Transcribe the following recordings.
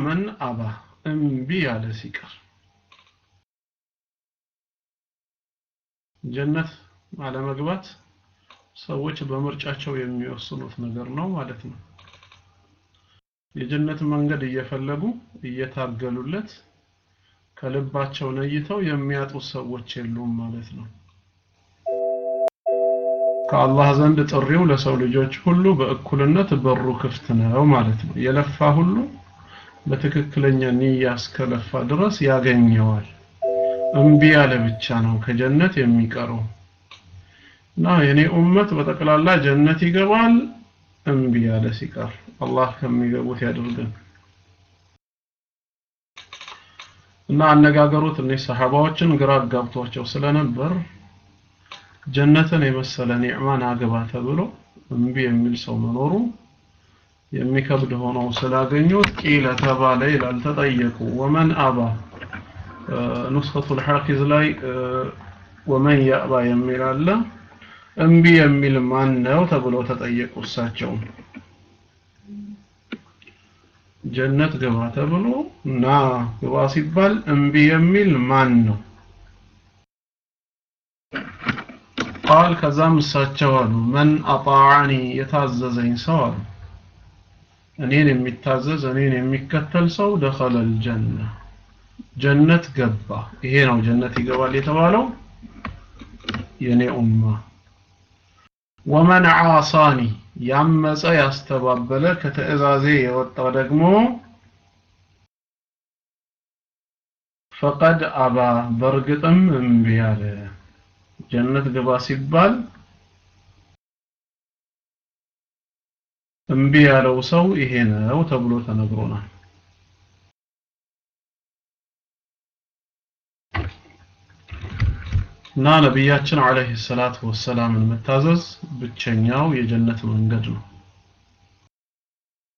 መን አባ እምቢ ያለ ሲቀር ጀነት አለመግባት ሰዎች በምርጫቸው የሚወስኑት ነገር ነው ማለት ነው። የጀነት መንገድ እየፈለጉ እየታገሉለት ከልባቸው ነይተው የሚያጡት ሰዎች የሉም ማለት ነው። ከአላህ ዘንድ ጥሪው ለሰው ልጆች ሁሉ በእኩልነት በሩ ክፍት ነው ማለት ነው። የለፋ ሁሉ በትክክለኛ ንያ እስከለፋ ድረስ ያገኘዋል። እምቢ ያለ ብቻ ነው ከጀነት የሚቀረው እና የኔ ኡመት በጠቅላላ ጀነት ይገባል እምቢ ያለ ሲቀር አላህ ከሚገቡት ያድርገን። እና አነጋገሩ ትንሽ ሰሃባዎችን ግራ አጋብቷቸው ስለነበር ጀነትን የመሰለ ኒዕማን አግባ ተብሎ እምቢ የሚል ሰው መኖሩ የሚከብድ ሆነው ስላገኙት ቂለ ተባለ ይላል ተጠየቁ። ወመን አባ ኑስኸቱል ሐፊዝ ላይ ወመን ያእባ የሚል አለ። እምቢ የሚል ማን ነው ተብሎ ተጠየቁ እሳቸው። ጀነት ግባ ተብሎ ና ግባ ሲባል እምቢ የሚል ማን ነው? ቃል ከዛም እሳቸው አሉ መን አጣዓኒ የታዘዘኝ ሰው አሉ እኔን የሚታዘዝ እኔን የሚከተል ሰው ደኸለል ጀነ ጀነት ገባ። ይሄ ነው ጀነት ይገባል የተባለው። የኔ ኡማ። ወመን ዓሳኒ ያመፀ ያስተባበለ ከትእዛዜ የወጣ ደግሞ ፈቀድ አባ። በእርግጥም እምቢ አለ። ጀነት ግባ ሲባል እምቢ ያለው ሰው ይሄ ነው ተብሎ ተነግሮናል እና ነቢያችን አለይሂ ሰላቱ ወሰላምን መታዘዝ ብቸኛው የጀነት መንገድ ነው።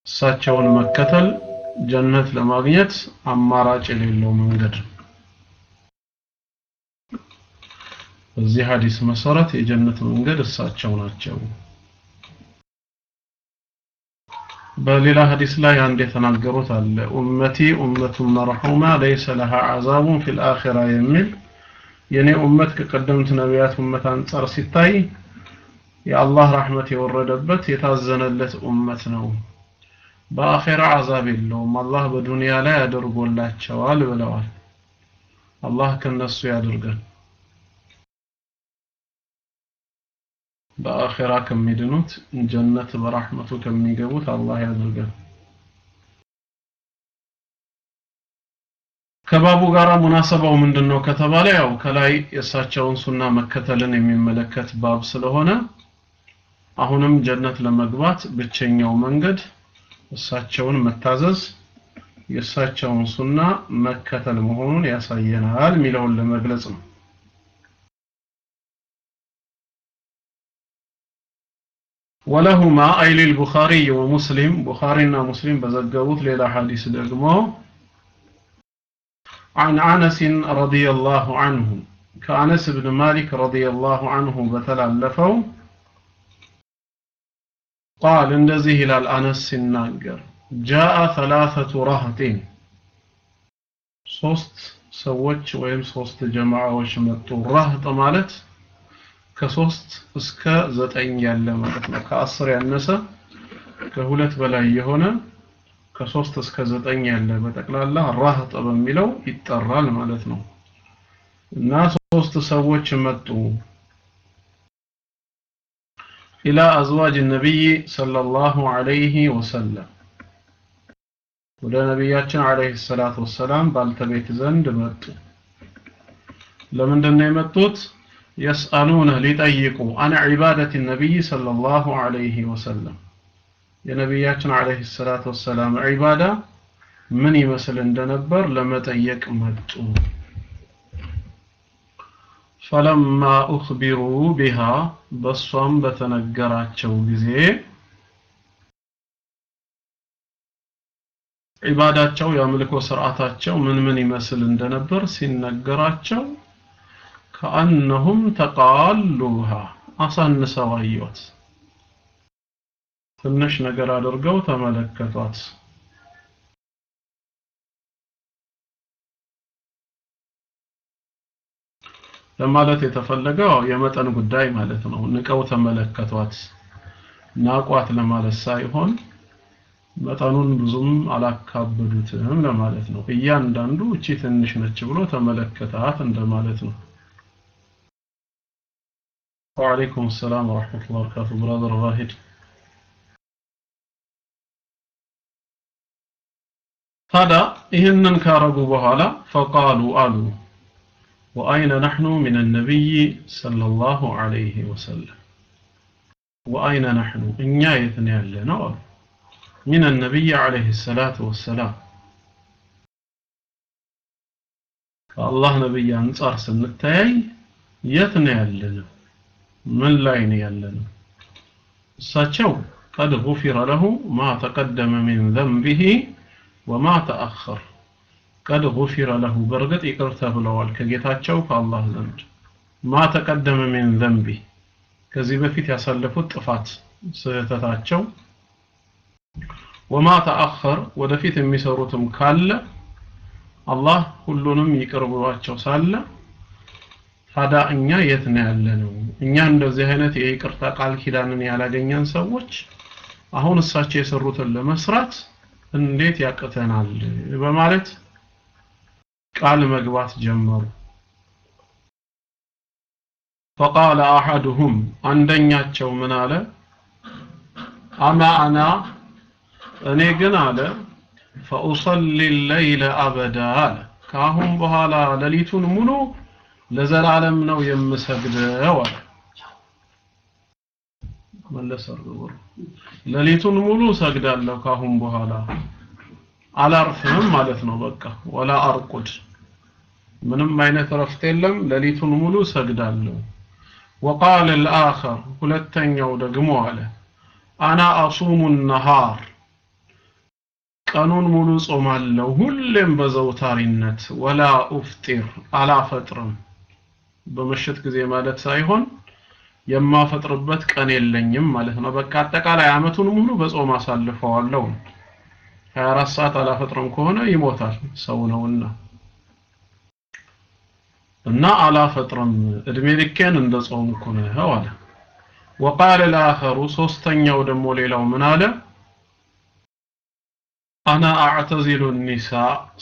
እሳቸውን መከተል ጀነት ለማግኘት አማራጭ የሌለው መንገድ ነው። በዚህ ሐዲስ መሰረት የጀነት መንገድ እሳቸው ናቸው። በሌላ ሐዲስ ላይ አንድ የተናገሩት አለ ኡመቲ ኡመቱን መርሑማ ለይሰ ለሃ አዛቡን ፊል አኺራ የሚል የኔ ኡመት ከቀደምት ነቢያት ኡመት አንጻር ሲታይ የአላህ ረህመት የወረደበት የታዘነለት ኡመት ነው። በአኼራ አዛብ የለውም። አላህ በዱንያ ላይ አድርጎላቸዋል ብለዋል። አላህ ከነሱ ያድርገን። በአኼራ ከሚድኑት ጀነት በረህመቱ ከሚገቡት አላህ ያድርገን። ከባቡ ጋራ ሙናሰባው ምንድነው ከተባለ ያው ከላይ የእሳቸውን ሱና መከተልን የሚመለከት ባብ ስለሆነ አሁንም ጀነት ለመግባት ብቸኛው መንገድ እሳቸውን መታዘዝ የእሳቸውን ሱና መከተል መሆኑን ያሳየናል የሚለውን ለመግለጽ ነው። ወለሁማ አይ ሊልቡኻሪ ወሙስሊም ቡኻሪና ሙስሊም በዘገቡት ሌላ ሐዲስ ደግሞ عن أنس رضي الله عنه كأنس بن مالك رضي الله عنه بتلالفوا قال እንደዚህ ይላል አነስ ሲናገር جاء ثلاثة رهط ሶስት ሰዎች ወይም ሶስት ጀማዓዎች መጡ ረህጥ ማለት ከሶስት እስከ ዘጠኝ ያለ ማለት ነው። ከአስር ያነሰ ከሁለት በላይ የሆነ ከሶስት እስከ ዘጠኝ ያለ በጠቅላላ ራህጥ በሚለው ይጠራል ማለት ነው። እና ሶስት ሰዎች መጡ። ኢላ አዝዋጅ ነቢይ ሰለላሁ ዐለይሂ ወሰለም። ወደ ነቢያችን ዐለይሂ ሰላቱ ወሰላም ባልተቤት ዘንድ መጡ። ለምንድን ነው የመጡት የስአሉነ ሊጠይቁ አን ዒባደት ነቢይ ሰለላሁ ዐለይሂ ወሰለም። የነቢያችን አለይሂ ሰላቱ ወሰላም ዒባዳ ምን ይመስል እንደነበር ለመጠየቅ መጡ። ፈለማ ኡኽቢሩ ቢሃ በሷም በተነገራቸው ጊዜ ዒባዳቸው የአምልኮ ስርዓታቸው ምን ምን ይመስል እንደነበር ሲነገራቸው ከአነሁም ተቃሉሃ አሳንሰው አዩት። ትንሽ ነገር አድርገው ተመለከቷት። ለማለት የተፈለገው የመጠን ጉዳይ ማለት ነው። ንቀው ተመለከቷት፣ ናቋት ለማለት ሳይሆን መጠኑን ብዙም አላካበዱትም ለማለት ነው። እያንዳንዱ እቺ ትንሽ ነች ብሎ ተመለከታት እንደማለት ነው። وعليكم السلام ورحمة الله وبركاته brother ዛሂድ ታዲያ ይህንን ካረጉ በኋላ فقالوا አሉ وأين نحن من نبي صلى الله عليه وسلم وأين نحن እኛ የት ነው ያለ ነው አሉ من نبي عليه الصلاة والسلام ከአላህ ነቢይ አንጻር ስንተያይ የት ነው ያለነው ምን ላይ ነው ያለነው እሳቸው ቀድ ጉፊረ ለሁ ማ ተቀደመ ሚን ዘንቢሂ ወማ ተአኸር ቀድ ጉፊረ ለሁ በእርግጥ ይቅር ተብለዋል ከጌታቸው ከአላህ ዘንድ። ማ ተቀደመ ሚን ዘንቢ ከዚህ በፊት ያሳለፉት ጥፋት ስህተታቸው። ወማ ተአኸር ወደፊት የሚሰሩትም ካለ አላህ ሁሉንም ይቅር ብሏቸው ሳለ ታዲያ እኛ የት ነው ያለነው? እኛ እንደዚህ አይነት የይቅርታ ቃል ኪዳንን ያላገኘን ሰዎች አሁን እሳቸው የሰሩትን ለመስራት እንዴት ያቅተናል በማለት ቃል መግባት ጀመሩ። ፈቃለ አሐዱሁም አንደኛቸው ምን አለ? አማ አና እኔ ግን አለ ፈኡሰሊ ለይለ አበዳ አለ ከአሁን በኋላ ሌሊቱን ሙሉ ለዘላለም ነው የምሰግደው አለ። መለስ አድርጎ ሌሊቱን ሙሉ ሰግዳለሁ ካሁን በኋላ አላርፍም ማለት ነው። በቃ ወላ አርቁድ ምንም አይነት እረፍት የለም። ሌሊቱን ሙሉ ሰግዳለሁ። ወቃለ الآخر ሁለተኛው ደግሞ አለ አና አሱሙ ነሃር ቀኑን ሙሉ ጾማለሁ ሁሌም በዘውታሪነት ወላ ኡፍጢር አላፈጥርም በምሽት ጊዜ ማለት ሳይሆን የማፈጥርበት ቀን የለኝም ማለት ነው። በቃ አጠቃላይ አመቱን ሙሉ በጾም አሳልፈዋለሁ። 24 ሰዓት አላፈጥርም ከሆነ ይሞታል ሰው ነውና እና አላፈጥርም እድሜ ልኬን እንደ ጾምኩ ነው አለ። ወቃለ الآخر ሶስተኛው ደግሞ ሌላው ምን አለ? አና አዕተዚሉ ኒሳ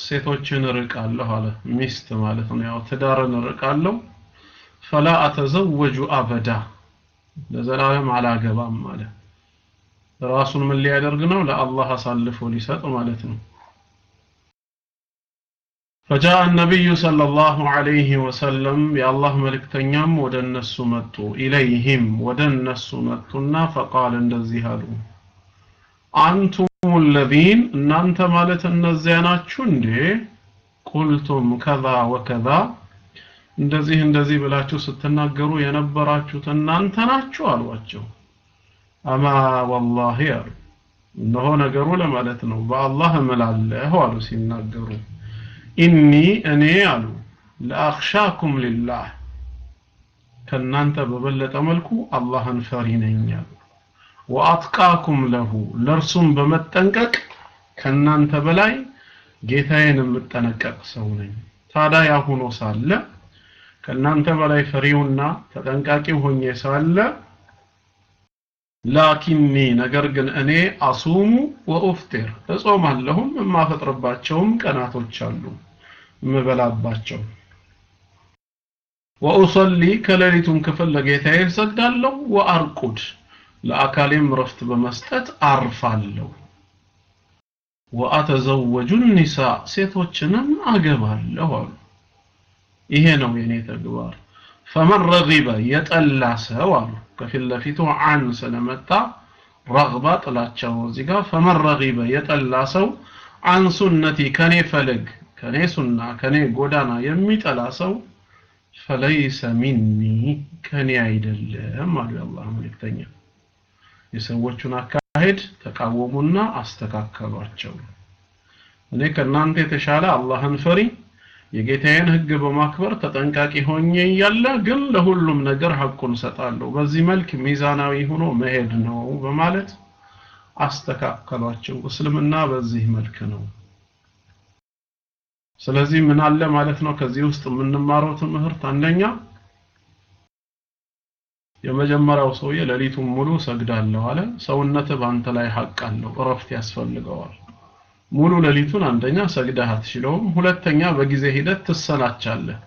ሴቶችን እርቃለሁ አለ። ሚስት ማለት ነው። ያው ትዳርን እርቃለሁ ፈላ አተዘወጁ አበዳ ለዘላለም አላገባም አለ። ራሱን ምን ሊያደርግ ነው? ለአላህ አሳልፎ ሊሰጥ ማለት ነው። فجاء النبي صلى الله عليه وسلم يا الله ملكتنيام ወደ እነሱ መጡ ኢለይሂም ወደ እነሱ መጡና فقال እንደዚህ አሉ አንቱም الذين እናንተ ማለት እነዚያ ናችሁ እንዴ ቁልቱም ከዛ ወከዛ እንደዚህ እንደዚህ ብላችሁ ስትናገሩ የነበራችሁት እናንተ ናችሁ አሏቸው። አማ ወላሂ አሉ። እነሆ ነገሩ ለማለት ነው። በአላህ እምላለሁ አሉ ሲናገሩ። ኢኒ እኔ አሉ ለአኽሻኩም ሊላህ ከእናንተ በበለጠ መልኩ አላህን ፈሪ ነኝ አሉ። ወአትቃኩም ለሁ ለእርሱም በመጠንቀቅ ከእናንተ በላይ ጌታዬን የምጠነቀቅ ሰው ነኝ። ታዲያ ያሁኖ ሳለ ከእናንተ በላይ ፈሪውና ተጠንቃቂው ሆኜ ሳለ ላኪኒ ነገር ግን እኔ አሱሙ ወኡፍጢር እጾማለሁም የማፈጥርባቸውም ቀናቶች አሉ የምበላባቸው። ወኡሰሊ ከሌሊቱን ክፍል ለጌታዬ እሰግዳለሁ ወአርቁድ ለአካሌም ረፍት በመስጠት አርፋለሁ። ወአተዘወጁ ኒሳ ሴቶችንም አገባለሁ አሉ ይሄ ነው የኔ ተግባር። ፈመን ረጊበ የጠላ ሰው አሉ። ከፊት ለፊቱ አን ስለመጣ ረግባ ጥላቸው እዚህ ጋር። ፈመን ረጊበ የጠላ ሰው አን ሱነቲ ከኔ ፈለግ ከኔ ሱና ከኔ ጎዳና የሚጠላ ሰው ፈለይሰ ሚኒ ከኔ አይደለም አሉ የአላህ መልእክተኛ። የሰዎቹን አካሄድ ተቃወሙና አስተካከሏቸው። እኔ ከእናንተ የተሻለ አላህን ፈሪ የጌታዬን ህግ በማክበር ተጠንቃቂ ሆኜ እያለ ግን ለሁሉም ነገር ሐቁን ሰጣለሁ በዚህ መልክ ሚዛናዊ ሆኖ መሄድ ነው በማለት አስተካከሏቸው እስልምና በዚህ መልክ ነው ስለዚህ ምን አለ ማለት ነው ከዚህ ውስጥ የምንማረው ትምህርት አንደኛ የመጀመሪያው ሰውዬ ሌሊቱን ሙሉ ሰግዳለሁ አለ። ሰውነትህ በአንተ ላይ ሀቅ አለው፣ እረፍት ያስፈልገዋል። ሙሉ ሌሊቱን አንደኛ ሰግደህ አትችለውም፣ ሁለተኛ በጊዜ ሂደት ትሰላቻለህ፣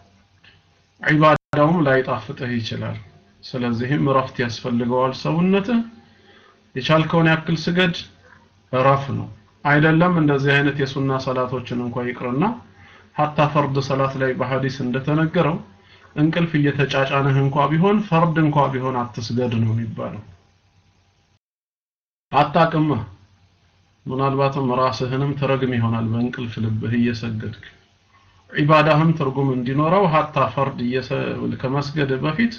ዒባዳውም ላይጣፍጥህ ይችላል። ስለዚህም እረፍት ያስፈልገዋል ሰውነትህ። የቻልከውን ያክል ስገድ፣ እረፍ ነው። አይደለም እንደዚህ አይነት የሱና ሰላቶችን እንኳ ይቅርና ሀታ ፈርድ ሰላት ላይ በሐዲስ እንደተነገረው እንቅልፍ እየተጫጫነህ እንኳ ቢሆን ፈርድ እንኳ ቢሆን አትስገድ ነው የሚባለው። አታቅማ ምናልባትም ራስህንም ትረግም ይሆናል በእንቅልፍ ልብህ እየሰገድክ ዒባዳህም ትርጉም እንዲኖረው ሀታ ፈርድ ከመስገድ በፊት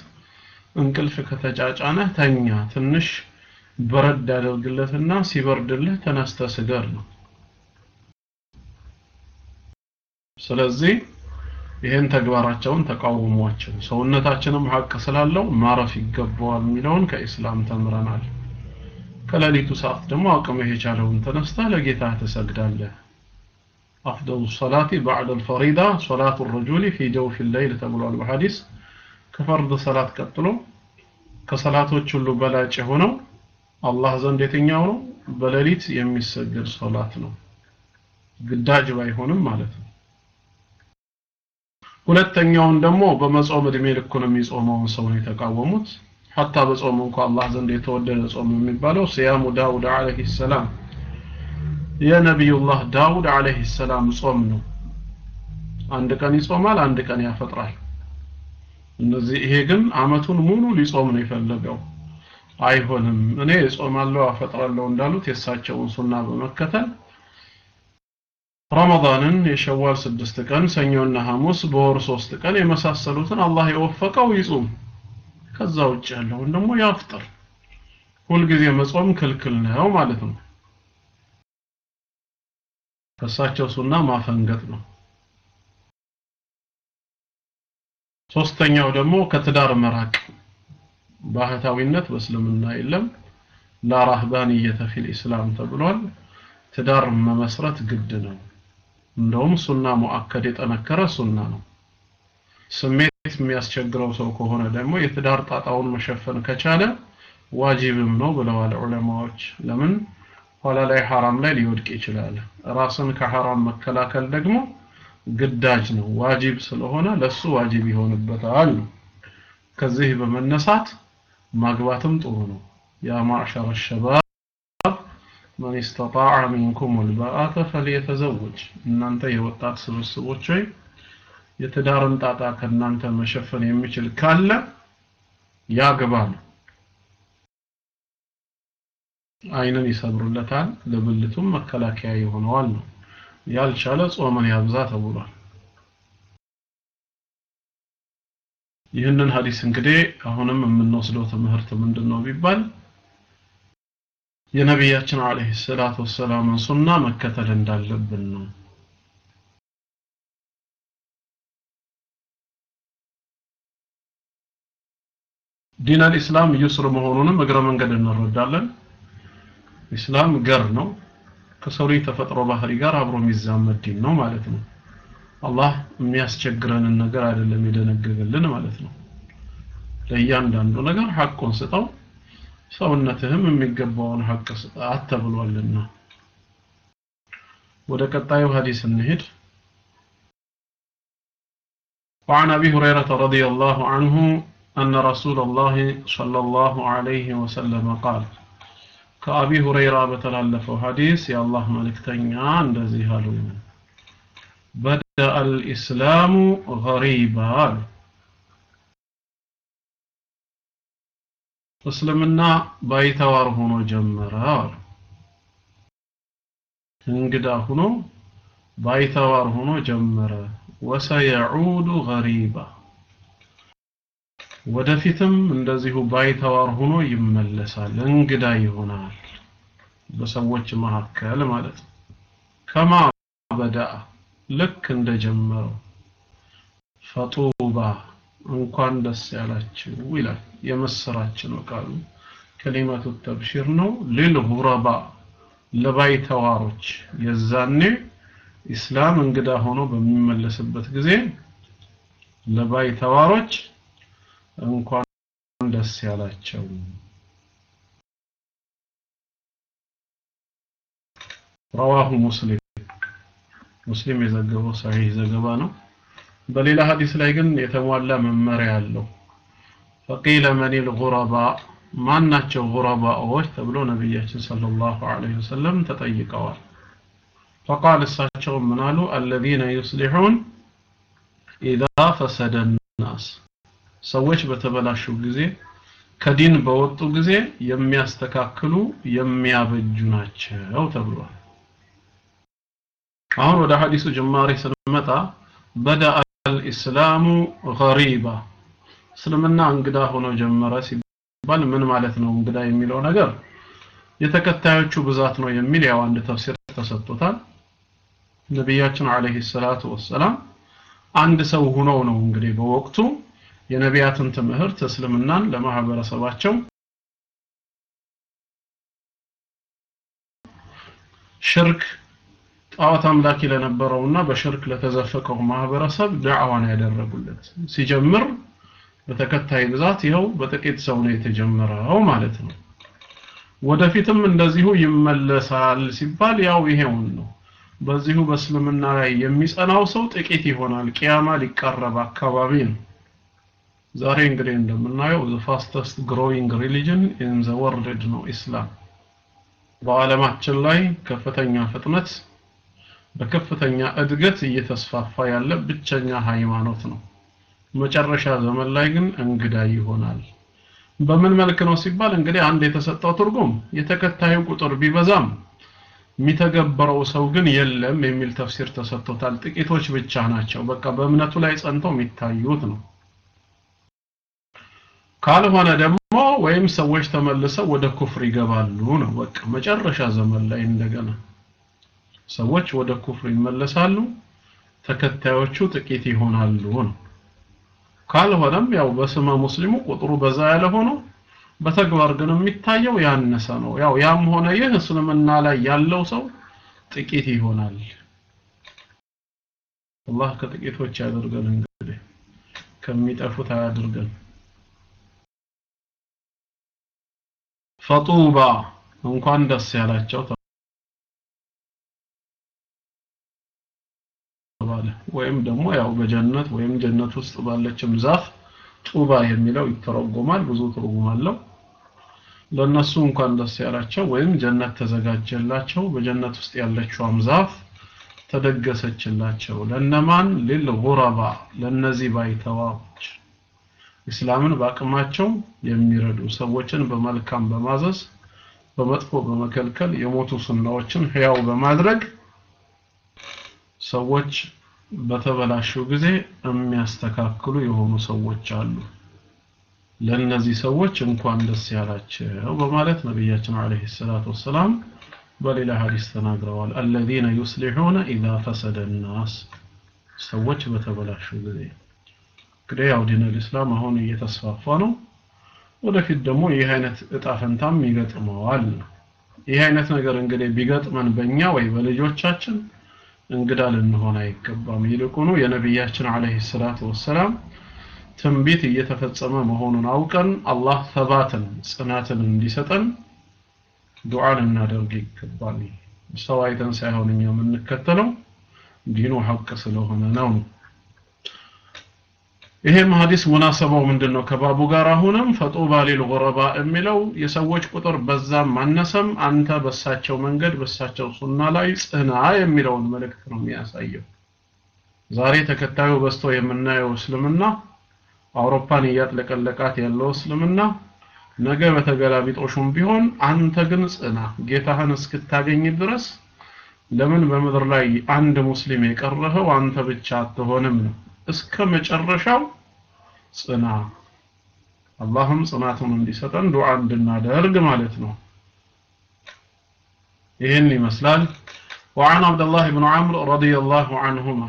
እንቅልፍ ከተጫጫነህ ተኛ ትንሽ በረድ ያደርግለትና ሲበርድልህ ተነስተ ስገድ ነው። ስለዚህ ይህን ተግባራቸውን ተቃውሟቸው ሰውነታችንም ሀቅ ስላለው ማረፍ ይገባዋል የሚለውን ከኢስላም ተምረናል። ከሌሊቱ ሰዓት ደግሞ አቅምህ የቻለውን ተነስታ ለጌታ ትሰግዳለህ። አፍደሉ ሰላቲ ባዕደ አልፈሪዳ ሶላቱ ረጁሊ ፊ ጀውፊ ሌይል ተብሏል በሐዲስ። ከፈርድ ሰላት ቀጥሎ ከሰላቶች ሁሉ በላጭ የሆነው አላህ ዘንድ የትኛው ነው? በሌሊት የሚሰገድ ሶላት ነው። ግዳጅ ባይሆንም ማለት ነው። ሁለተኛውን ደግሞ በመጾም እድሜ ልኩን የሚጾመውን ሰው ነው የተቃወሙት። ሐታ በጾም እንኳ አላህ ዘንድ የተወደደ ጾም የሚባለው ሲያሙ ዳውድ አለይሂ ሰላም የነቢዩላህ ዳውድ አለይሂ ሰላም ጾም ነው። አንድ ቀን ይጾማል፣ አንድ ቀን ያፈጥራል። እነዚህ ይሄ ግን አመቱን ሙሉ ሊጾም ነው የፈለገው። አይሆንም እኔ እጾማለሁ አፈጥራለሁ እንዳሉት የእሳቸውን ሱና በመከተል ረመዳንን የሸዋል ስድስት ቀን ሰኞና ሐሙስ በወር ሶስት ቀን የመሳሰሉትን አላህ የወፈቀው ይጹም። ከዛ ውጭ ያለውን ደግሞ ያፍጥር። ሁልጊዜ መጾም ክልክል ነው ማለት ነው። ከእሳቸው ሱና ማፈንገጥ ነው። ሶስተኛው ደግሞ ከትዳር መራቅ ባህታዊነት በእስልምና የለም። ላራህባንየተ ፊል ኢስላም ተብሏል። ትዳር መመስረት ግድ ነው። እንደውም ሱና ሙአከድ የጠነከረ ሱና ነው። ስሜት የሚያስቸግረው ሰው ከሆነ ደግሞ የትዳር ጣጣውን መሸፈን ከቻለ ዋጅብም ነው ብለዋል ዑለማዎች። ለምን ኋላ ላይ ሐራም ላይ ሊወድቅ ይችላል። ራስን ከሐራም መከላከል ደግሞ ግዳጅ ነው፣ ዋጅብ ስለሆነ ለሱ ዋጅብ ይሆንበታል ከዚህ በመነሳት ማግባትም ጥሩ ነው። ያ ማዕሸረ ሸባብ መን ስተጣዐ ሚንኩም ልባአተ ፈልየተዘወጅ እናንተ የወጣት ስብስቦች ሆይ የትዳርን ጣጣ ከእናንተ መሸፈን የሚችል ካለ ያግባ ነው። አይንን ይሰብሩለታል፣ ለብልቱም መከላከያ ይሆነዋል ነው። ያልቻለ ጾምን ያብዛ ተብሏል። ይህንን ሀዲስ እንግዲህ አሁንም የምንወስደው ትምህርት ምንድን ነው ቢባል የነቢያችን አለይሂ ሰላቱ ወሰላምን ሱና መከተል እንዳለብን ነው። ዲን አልኢስላም ዩስር መሆኑንም እግረ መንገድ እንረዳለን። ኢስላም ገር ነው። ከሰው ልጅ ተፈጥሮ ባህሪ ጋር አብሮ የሚዛመድ ዲን ነው ማለት ነው። አላህ የሚያስቸግረንን ነገር አይደለም የደነገገልን ማለት ነው። ለእያንዳንዱ ነገር ሐቁን ስጠው ሰውነትህም የሚገባውን ሐቅ ስጣት ተብሏልና። ወደ ቀጣዩ ሐዲስ እንሂድ። وعن أبي هريرة رضي الله عنه أن رسول الله صلى الله عليه وسلم قال كأبي هريرة بتلالف حديث يا الله ملك تنيان دزيها بدأ الإسلام غريبا እስልምና ባይተዋር ሆኖ ጀመረ አሉ። እንግዳ ሆኖ ባይተዋር ሆኖ ጀመረ። ወሰየዑዱ ገሪባ ወደፊትም እንደዚሁ ባይተዋር ሆኖ ይመለሳል፣ እንግዳ ይሆናል በሰዎች መካከል ማለት ነው። ከማ በዳአ ልክ እንደጀመረው ፈጡባ እንኳን ደስ ያላችሁ ይላል። የምስራች ነው ቃሉ። ከሊመቱ ተብሺር ነው። ሊልጉረባ ለባይተዋሮች የዛኔ ኢስላም እንግዳ ሆኖ በሚመለስበት ጊዜ ለባይተዋሮች እንኳን ደስ ያላቸው። ረዋሁ ሙስሊም። ሙስሊም የዘገበው ሰሒህ ዘገባ ነው። በሌላ ሀዲስ ላይ ግን የተሟላ መመሪያ አለው። ፈቂለ መኒል ጉረባ ማን ናቸው ጉረባዎች ተብሎ ነቢያችን ሰለላሁ ዐለይሂ ወሰለም ተጠይቀዋል። ፈቃል እሳቸው ምን አሉ? አለዚነ ዩስሊሑን ኢዛ ፈሰደ ናስ ሰዎች በተበላሹ ጊዜ ከዲን በወጡ ጊዜ የሚያስተካክሉ የሚያበጁ ናቸው ተብሏል። አሁን ወደ ሐዲሱ ጅማሬ ስንመጣ በዳ አልኢስላሙ ገሪባ እስልምና እንግዳ ሆኖ ጀመረ ሲባል ምን ማለት ነው እንግዳ የሚለው ነገር የተከታዮቹ ብዛት ነው የሚል ያው አንድ ተፍሲር ተሰጥቶታል። ነቢያችን አለይሂ ሰላቱ ወሰላም አንድ ሰው ሆነው ነው እንግዲህ በወቅቱ የነቢያትን ትምህርት እስልምናን ለማህበረሰባቸው ሽርክ ጣዖት አምላኪ ለነበረውና በሽርክ ለተዘፈቀው ማህበረሰብ ዳዕዋን ያደረጉለት። ሲጀምር በተከታይ ብዛት ይኸው በጥቂት ሰው ነው የተጀመረው ማለት ነው። ወደፊትም እንደዚሁ ይመለሳል ሲባል ያው ይሄውን ነው። በዚሁ በእስልምና ላይ የሚጸናው ሰው ጥቂት ይሆናል። ቂያማ ሊቀረብ አካባቢ ነው ዛሬ እንግዲህ እንደምናየው the fastest growing religion in the world ነው ኢስላም። በዓለማችን ላይ ከፍተኛ ፍጥነት በከፍተኛ እድገት እየተስፋፋ ያለ ብቸኛ ሃይማኖት ነው። መጨረሻ ዘመን ላይ ግን እንግዳ ይሆናል። በምን መልክ ነው ሲባል እንግዲህ አንድ የተሰጠው ትርጉም የተከታዩ ቁጥር ቢበዛም የሚተገበረው ሰው ግን የለም የሚል ተፍሲር ተሰጥቶታል። ጥቂቶች ብቻ ናቸው። በቃ በእምነቱ ላይ ጸንተው የሚታዩት ነው ካልሆነ ደግሞ ወይም ሰዎች ተመልሰው ወደ ኩፍር ይገባሉ ነው። በቃ መጨረሻ ዘመን ላይ እንደገና ሰዎች ወደ ኩፍር ይመለሳሉ ተከታዮቹ ጥቂት ይሆናሉ ነው። ካልሆነም ያው በስመ ሙስሊሙ ቁጥሩ በዛ ያለ ሆኖ በተግባር ግን የሚታየው ያነሰ ነው። ያው ያም ሆነ ይህ እስልምና ላይ ያለው ሰው ጥቂት ይሆናል። አላህ ከጥቂቶች ያደርገን እንግዲህ ከሚጠፉት አያድርገን ፈጡባ እንኳን ደስ ያላቸው ተባለ። ወይም ደግሞ ያው በጀነት ወይም ጀነት ውስጥ ባለችም ዛፍ ጡባ የሚለው ይተረጎማል ብዙ ትርጉም አለው። ለነሱ እንኳን ደስ ያላቸው ወይም ጀነት ተዘጋጀላቸው በጀነት ውስጥ ያለችውም ዛፍ ተደገሰችላቸው። ለነማን ሊልጉረባ ለነዚህ ባይተዋዎች እስላምን በአቅማቸው የሚረዱ ሰዎችን በመልካም በማዘዝ በመጥፎ በመከልከል የሞቱ ሱናዎችን ህያው በማድረግ ሰዎች በተበላሹ ጊዜ የሚያስተካክሉ የሆኑ ሰዎች አሉ። ለነዚህ ሰዎች እንኳን ደስ ያላቸው በማለት ነቢያችን አለይሂ ሰላቱ ወሰላም በሌላ ሀዲስ ተናግረዋል። አለዚነ ዩስሊሑነ ኢዛ ፈሰደ ሰዎች በተበላሹ ጊዜ እንግዲህ ያው ዲነል ኢስላም አሁን እየተስፋፋ ነው። ወደፊት ደግሞ ይህ አይነት እጣ ፈንታም ይገጥመዋል ይህ አይነት ነገር እንግዲህ ቢገጥመን በእኛ ወይ በልጆቻችን እንግዳ ልንሆን አይገባም። ይልቁኑ የነቢያችን አለይሂ ሰላቱ ወሰላም ትንቢት እየተፈጸመ መሆኑን አውቀን አላህ ተባትን ጽናትን እንዲሰጠን ዱዓ ልናደርግ ይገባል። ሰው አይተን ሳይሆን እኛ የምንከተለው ዲኑ ሐቅ ስለሆነ ነው ነው ይሄም ሐዲስ ሙናሰባው ምንድነው? ከባቡ ጋር አሁንም ፈጡባ ሊል ጉረባ የሚለው የሰዎች ቁጥር በዛም ማነሰም አንተ በሳቸው መንገድ በሳቸው ሱና ላይ ጽና የሚለውን መልእክት ነው የሚያሳየው። ዛሬ ተከታዩ በስቶ የምናየው እስልምና አውሮፓን እያጥለቀለቃት ያለው እስልምና ነገ በተገላቢጦሹም ቢሆን አንተ ግን ጽና ጌታህን እስክታገኝ ድረስ ለምን በምድር ላይ አንድ ሙስሊም የቀረኸው አንተ ብቻ አትሆንም ነው። እስከ መጨረሻው ጽና አላህም ጽናቱን እንዲሰጠን ዱዓ እንድናደርግ ማለት ነው ይህን ይመስላል وعن عبد الله بن عمرو رضي الله عنهما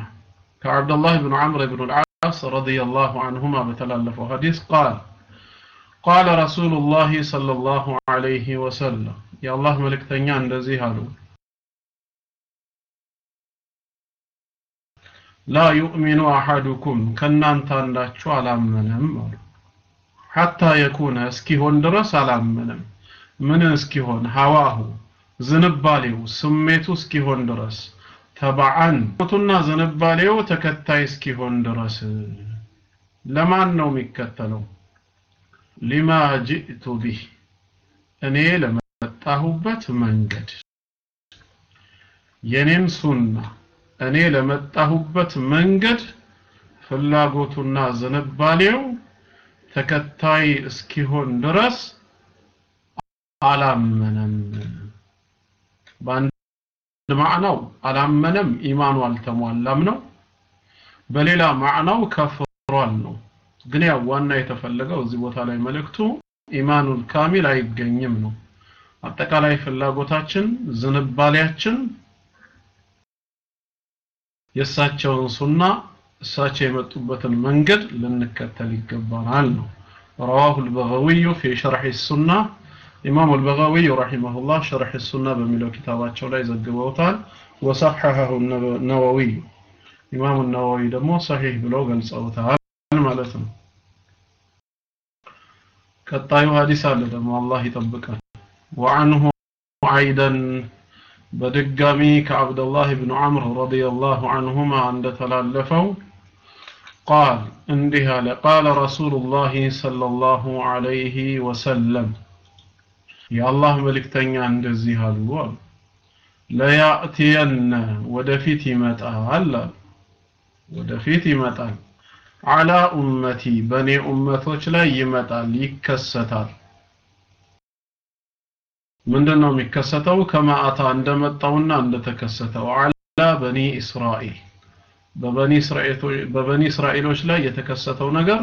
كعبد الله بن عمرو بن العاص رضي الله عنهما بتلالف حديث قال قال رسول الله صلى الله عليه وسلم يا الله ملك تنيا اندزي هالو ላ ዩእሚኑ አሐዱኩም ከእናንተ አንዳችሁ አላመነም አሉ ሐታ የኩነ እስኪሆን ድረስ አላመነም ምን እስኪሆን ሐዋሁ ዝንባሌው ስሜቱ እስኪሆን ድረስ ተባዓን ቱና ዝንባሌው ተከታይ እስኪሆን ድረስ ለማን ነው የሚከተለው ሊማ ጅእቱ ቢህ እኔ ለመጣሁበት መንገድ። የኔን ሱና እኔ ለመጣሁበት መንገድ ፍላጎቱና ዝንባሌው ተከታይ እስኪሆን ድረስ አላመነም። በአንድ ማዕናው አላመነም ኢማኑ አልተሟላም ነው። በሌላ ማዕናው ከፍሯል ነው። ግን ያው ዋና የተፈለገው እዚህ ቦታ ላይ መልእክቱ ኢማኑል ካሚል አይገኝም ነው። አጠቃላይ ፍላጎታችን ዝንባሌያችን የእሳቸውን ሱና እሳቸው የመጡበትን መንገድ ልንከተል ይገባናል ነው رواه البغوي في شرح السنة إمام البغوي رحمه الله شرح السنة بميلو كتابات ላይ ዘግበውታል وصححه النووي إمام النووي ደግሞ صحيح ብለው ገልጸውታል ማለት ነው ቀጣዩ ሐዲስ አለ ደግሞ አላህ ይጠብቃል وعنه أيضا በድጋሚ ከአብደላህ ብን ዐምር ረዲየላሁ ዐንሁማ እንደተላለፈው ቃል እንዲህ አለ። ቃለ ረሱሉላህ ሰለላሁ ዐለይሂ ወሰለም የአላህ መልእክተኛ እንደዚህ አሉ አሉ። ለያእትየነ ወደፊት ይመጣል አሉ። ወደፊት ይመጣል። አላ ኡመቲ በእኔ ኡመቶች ላይ ይመጣል ይከሰታል ምንድን ነው የሚከሰተው? ከማአታ እንደመጣውና እንደተከሰተው አላ በኒ እስራኤል። በበኒ እስራኤሎች ላይ የተከሰተው ነገር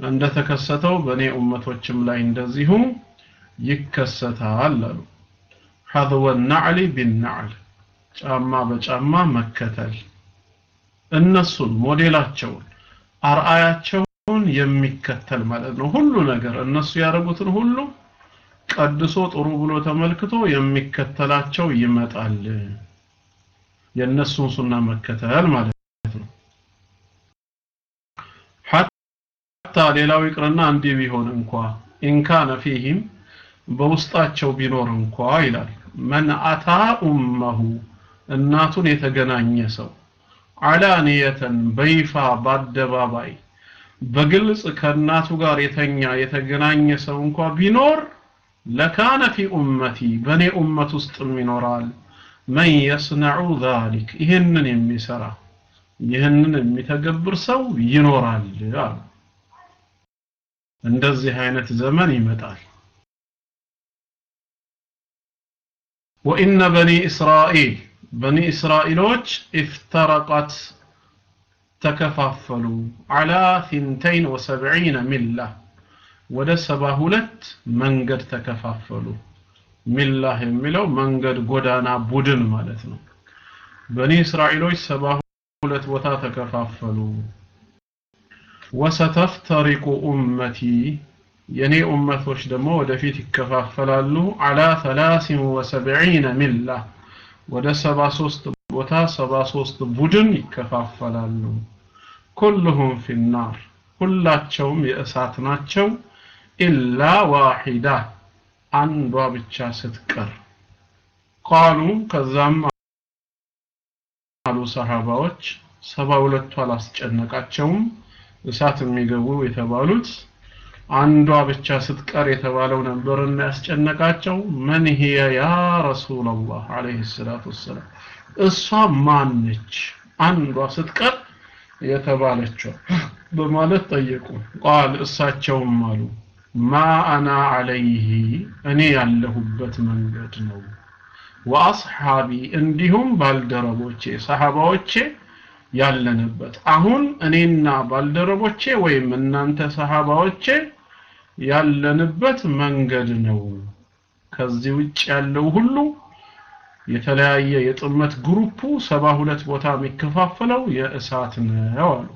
እንደተከሰተው በእኔ ኡመቶችም ላይ እንደዚሁ ይከሰታል አሉ። ሐذወ ናዕሊ ቢናዕል ጫማ በጫማ መከተል። እነሱን ሞዴላቸውን አርአያቸውን የሚከተል ማለት ነው። ሁሉ ነገር እነሱ ያደረጉትን ሁሉ ቀድሶ ጥሩ ብሎ ተመልክቶ የሚከተላቸው ይመጣል። የእነሱን ሱና መከተል ማለት ነው። ሐታ ሌላው ይቅርና እንዲህ ቢሆን እንኳ ኢንካነ ፊህም በውስጣቸው ቢኖር እንኳ ይላል። መን አታ ኡመሁ እናቱን የተገናኘ ሰው አላንየተን በይፋ በአደባባይ በግልጽ ከእናቱ ጋር የተኛ የተገናኘ ሰው እንኳ ቢኖር ለካነ ፊ ኡመቲ በእኔ ኡመት ውስጥም ይኖራል። መን የስነዑ ዛሊክ ይህንን የሚሰራ ይህንን የሚተገብር ሰው ይኖራል አሉ። እንደዚህ አይነት ዘመን ይመጣል። ወኢነ በኒ እስራኤል በኒ እስራኤሎች ኢፍተረቀት ተከፋፈሉ። አላ ثንተይን ወሰብዒነ ሚላ። ወደ ሰባ ሁለት መንገድ ተከፋፈሉ። ሚላህ የሚለው መንገድ ጎዳና ቡድን ማለት ነው። በኒ እስራኤሎች ሰባ ሁለት ቦታ ተከፋፈሉ። ወሰተፍተሪቁ ኡመቲ የኔ ኡመቶች ደግሞ ወደፊት ይከፋፈላሉ። አላ 73 ሚላ ወደ 73 ቦታ 73 ቡድን ይከፋፈላሉ። ኩልሁም ፊናር ሁላቸውም የእሳት ናቸው ኢላ ዋሂዳ አንዷ ብቻ ስትቀር። ቃሉ ከዛም አሉ ሰሃባዎች ሰባ ሁለቱ አላስጨነቃቸውም። እሳት የሚገቡ የተባሉት አንዷ ብቻ ስትቀር የተባለው ነበርና ያስጨነቃቸው። መን ሂየ ያ ረሱላላህ አለይሂ ሰላቱ ወሰላም እሷ ማነች አንዷ ስትቀር የተባለችው? በማለት ጠየቁ። ቃል እሳቸውም አሉ ማ አና አለይህ እኔ ያለሁበት መንገድ ነው። ወአስሓቢ እንዲሁም ባልደረቦቼ ሰሃባዎቼ ያለንበት። አሁን እኔና ባልደረቦቼ ወይም እናንተ ሰሃባዎቼ ያለንበት መንገድ ነው። ከዚህ ውጭ ያለው ሁሉ የተለያየ የጥመት ግሩፑ ሰባ ሁለት ቦታ የሚከፋፈለው የእሳት ነው አሉ።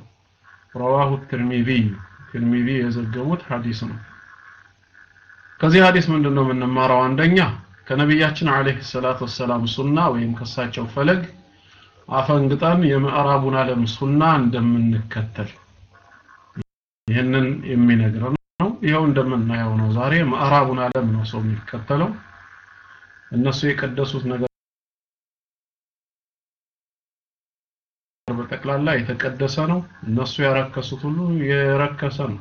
ረዋሁ ትርሚዚ። ትርሚዚ የዘገቡት ሐዲስ ነው ከዚህ ሐዲስ ምንድን ነው የምንማረው አንደኛ ከነቢያችን አለይሂ ሰላቱ ወሰላም ሱና ወይም ከሳቸው ፈለግ አፈንግጠን የምዕራቡን ዓለም ሱና እንደምንከተል ይህንን የሚነግረን ነው ይኸው እንደምናየው ነው። ዛሬ ምዕራቡን ዓለም ነው ሰው የሚከተለው። እነሱ የቀደሱት ነገር በጠቅላላ የተቀደሰ ነው። እነሱ ያረከሱት ሁሉ የረከሰ ነው።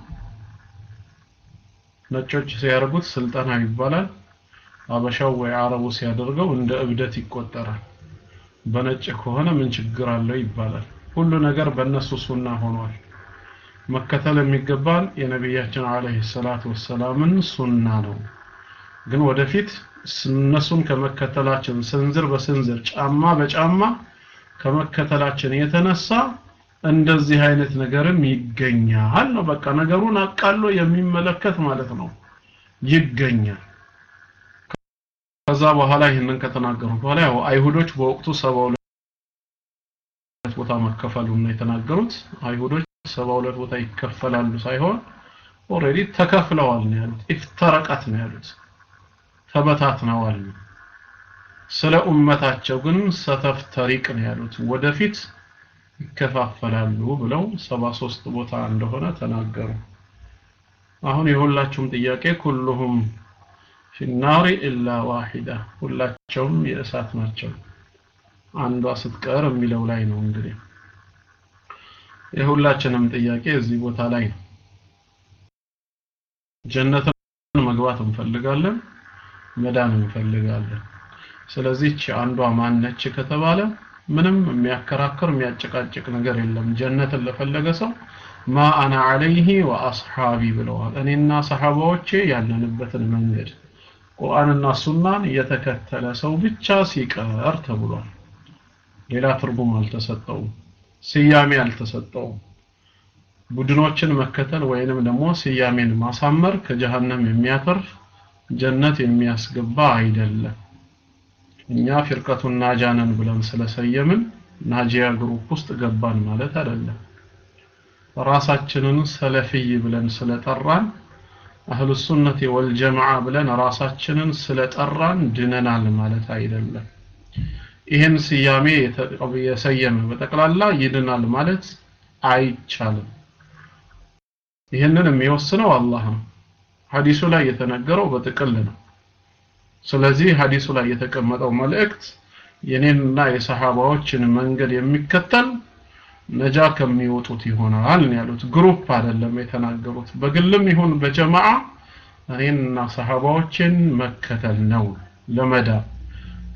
ነጮች ሲያደርጉት ስልጠና ይባላል። አበሻው ወይ አረቡ ሲያደርገው እንደ እብደት ይቆጠራል። በነጭ ከሆነ ምን ችግር አለው ይባላል። ሁሉ ነገር በእነሱ ሱና ሆኗል። መከተል የሚገባን የነቢያችን አለይሂ ሰላቱ ወሰላምን ሱና ነው። ግን ወደፊት እነሱን ከመከተላችን ስንዝር በስንዝር ጫማ በጫማ ከመከተላችን የተነሳ እንደዚህ አይነት ነገርም ይገኛል ነው። በቃ ነገሩን አቃሎ የሚመለከት ማለት ነው ይገኛል። ከዛ በኋላ ይህንን ከተናገሩ በኋላ ያው አይሁዶች በወቅቱ ሰባ ሁለት ቦታ መከፈሉን ነው የተናገሩት። አይሁዶች ሰባ ሁለት ቦታ ይከፈላሉ ሳይሆን already ተከፍለዋል ነው ያሉት። افترقت ነው ያሉት፣ ተበታትነዋል። ስለ ኡመታቸው ግን ستفترق ነው ያሉት፣ ወደፊት ይከፋፈላሉ ብለው ሰባ ሶስት ቦታ እንደሆነ ተናገሩ። አሁን የሁላችሁም ጥያቄ كلهم في النار إلا واحدة ሁላቸውም የእሳት ናቸው። አንዷ ስትቀር የሚለው ላይ ነው እንግዲህ። የሁላችንም ጥያቄ እዚህ ቦታ ላይ ነው። ጀነትን መግባት እንፈልጋለን መዳን እንፈልጋለን። ስለዚህ አንዷ ማነች ከተባለ ምንም የሚያከራክር የሚያጨቃጭቅ ነገር የለም። ጀነትን ለፈለገ ሰው ማ አና አለይሂ ወአስሐቢ ብለዋል። እኔና ሰሐባዎቼ ያለንበትን መንገድ ቁርአንና ሱናን የተከተለ ሰው ብቻ ሲቀር ተብሏል። ሌላ ትርጉም አልተሰጠውም። ስያሜ አልተሰጠውም። ቡድኖችን መከተል ወይንም ደግሞ ስያሜን ማሳመር ከጀሃነም የሚያተርፍ ጀነት የሚያስገባ አይደለም እኛ فرقة ناجية ነን ብለን ስለሰየምን ناجية group ውስጥ ገባን ማለት አይደለም። ራሳችንን ሰለፊይ ብለን ስለጠራን አህሉ ሱነቲ ወልጀማዓ ብለን ራሳችንን ስለጠራን ድነናል ማለት አይደለም። ይህን ስያሜ የሰየመ በጠቅላላ ይድናል ማለት አይቻልም። ይህንን የሚወስነው አላህ ነው። ሐዲሱ ላይ የተነገረው በጥቅል ነው ስለዚህ ሐዲሱ ላይ የተቀመጠው መልእክት የኔንና የሰሃባዎችን መንገድ የሚከተል ነጃ ከሚወጡት ይሆናል ያሉት። ግሩፕ አይደለም የተናገሩት። በግልም ይሁን በጀማዓ እኔንና ሰሃባዎችን መከተል ነው። ለመዳ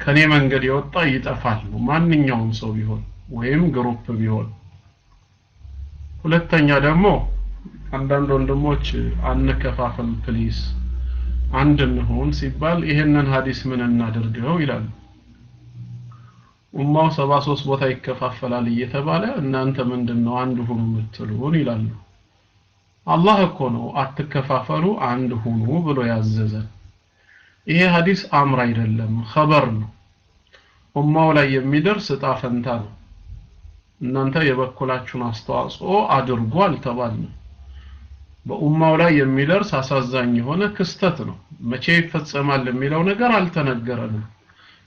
ከኔ መንገድ የወጣ ይጠፋል ማንኛውም ሰው ቢሆን ወይም group ቢሆን። ሁለተኛ ደግሞ አንዳንድ ወንድሞች አንከፋፈል please አንድ እንሆን ሲባል ይሄንን ሐዲስ ምን እናድርገው ይላሉ። ኡማው 73 ቦታ ይከፋፈላል እየተባለ እናንተ ምንድነው አንድ ሁኑ የምትሉን ይላሉ። አላህ እኮ ነው አትከፋፈሉ አንድ ሁኑ ብሎ ያዘዘን ይሄ ሐዲስ አምር አይደለም ኸበር ነው። ኡማው ላይ የሚደርስ እጣ ፈንታ ነው። እናንተ የበኩላችሁን አስተዋጽኦ አድርጉ አልተባልንም በኡማው ላይ የሚደርስ አሳዛኝ የሆነ ክስተት ነው። መቼ ይፈጸማል የሚለው ነገር አልተነገረንም።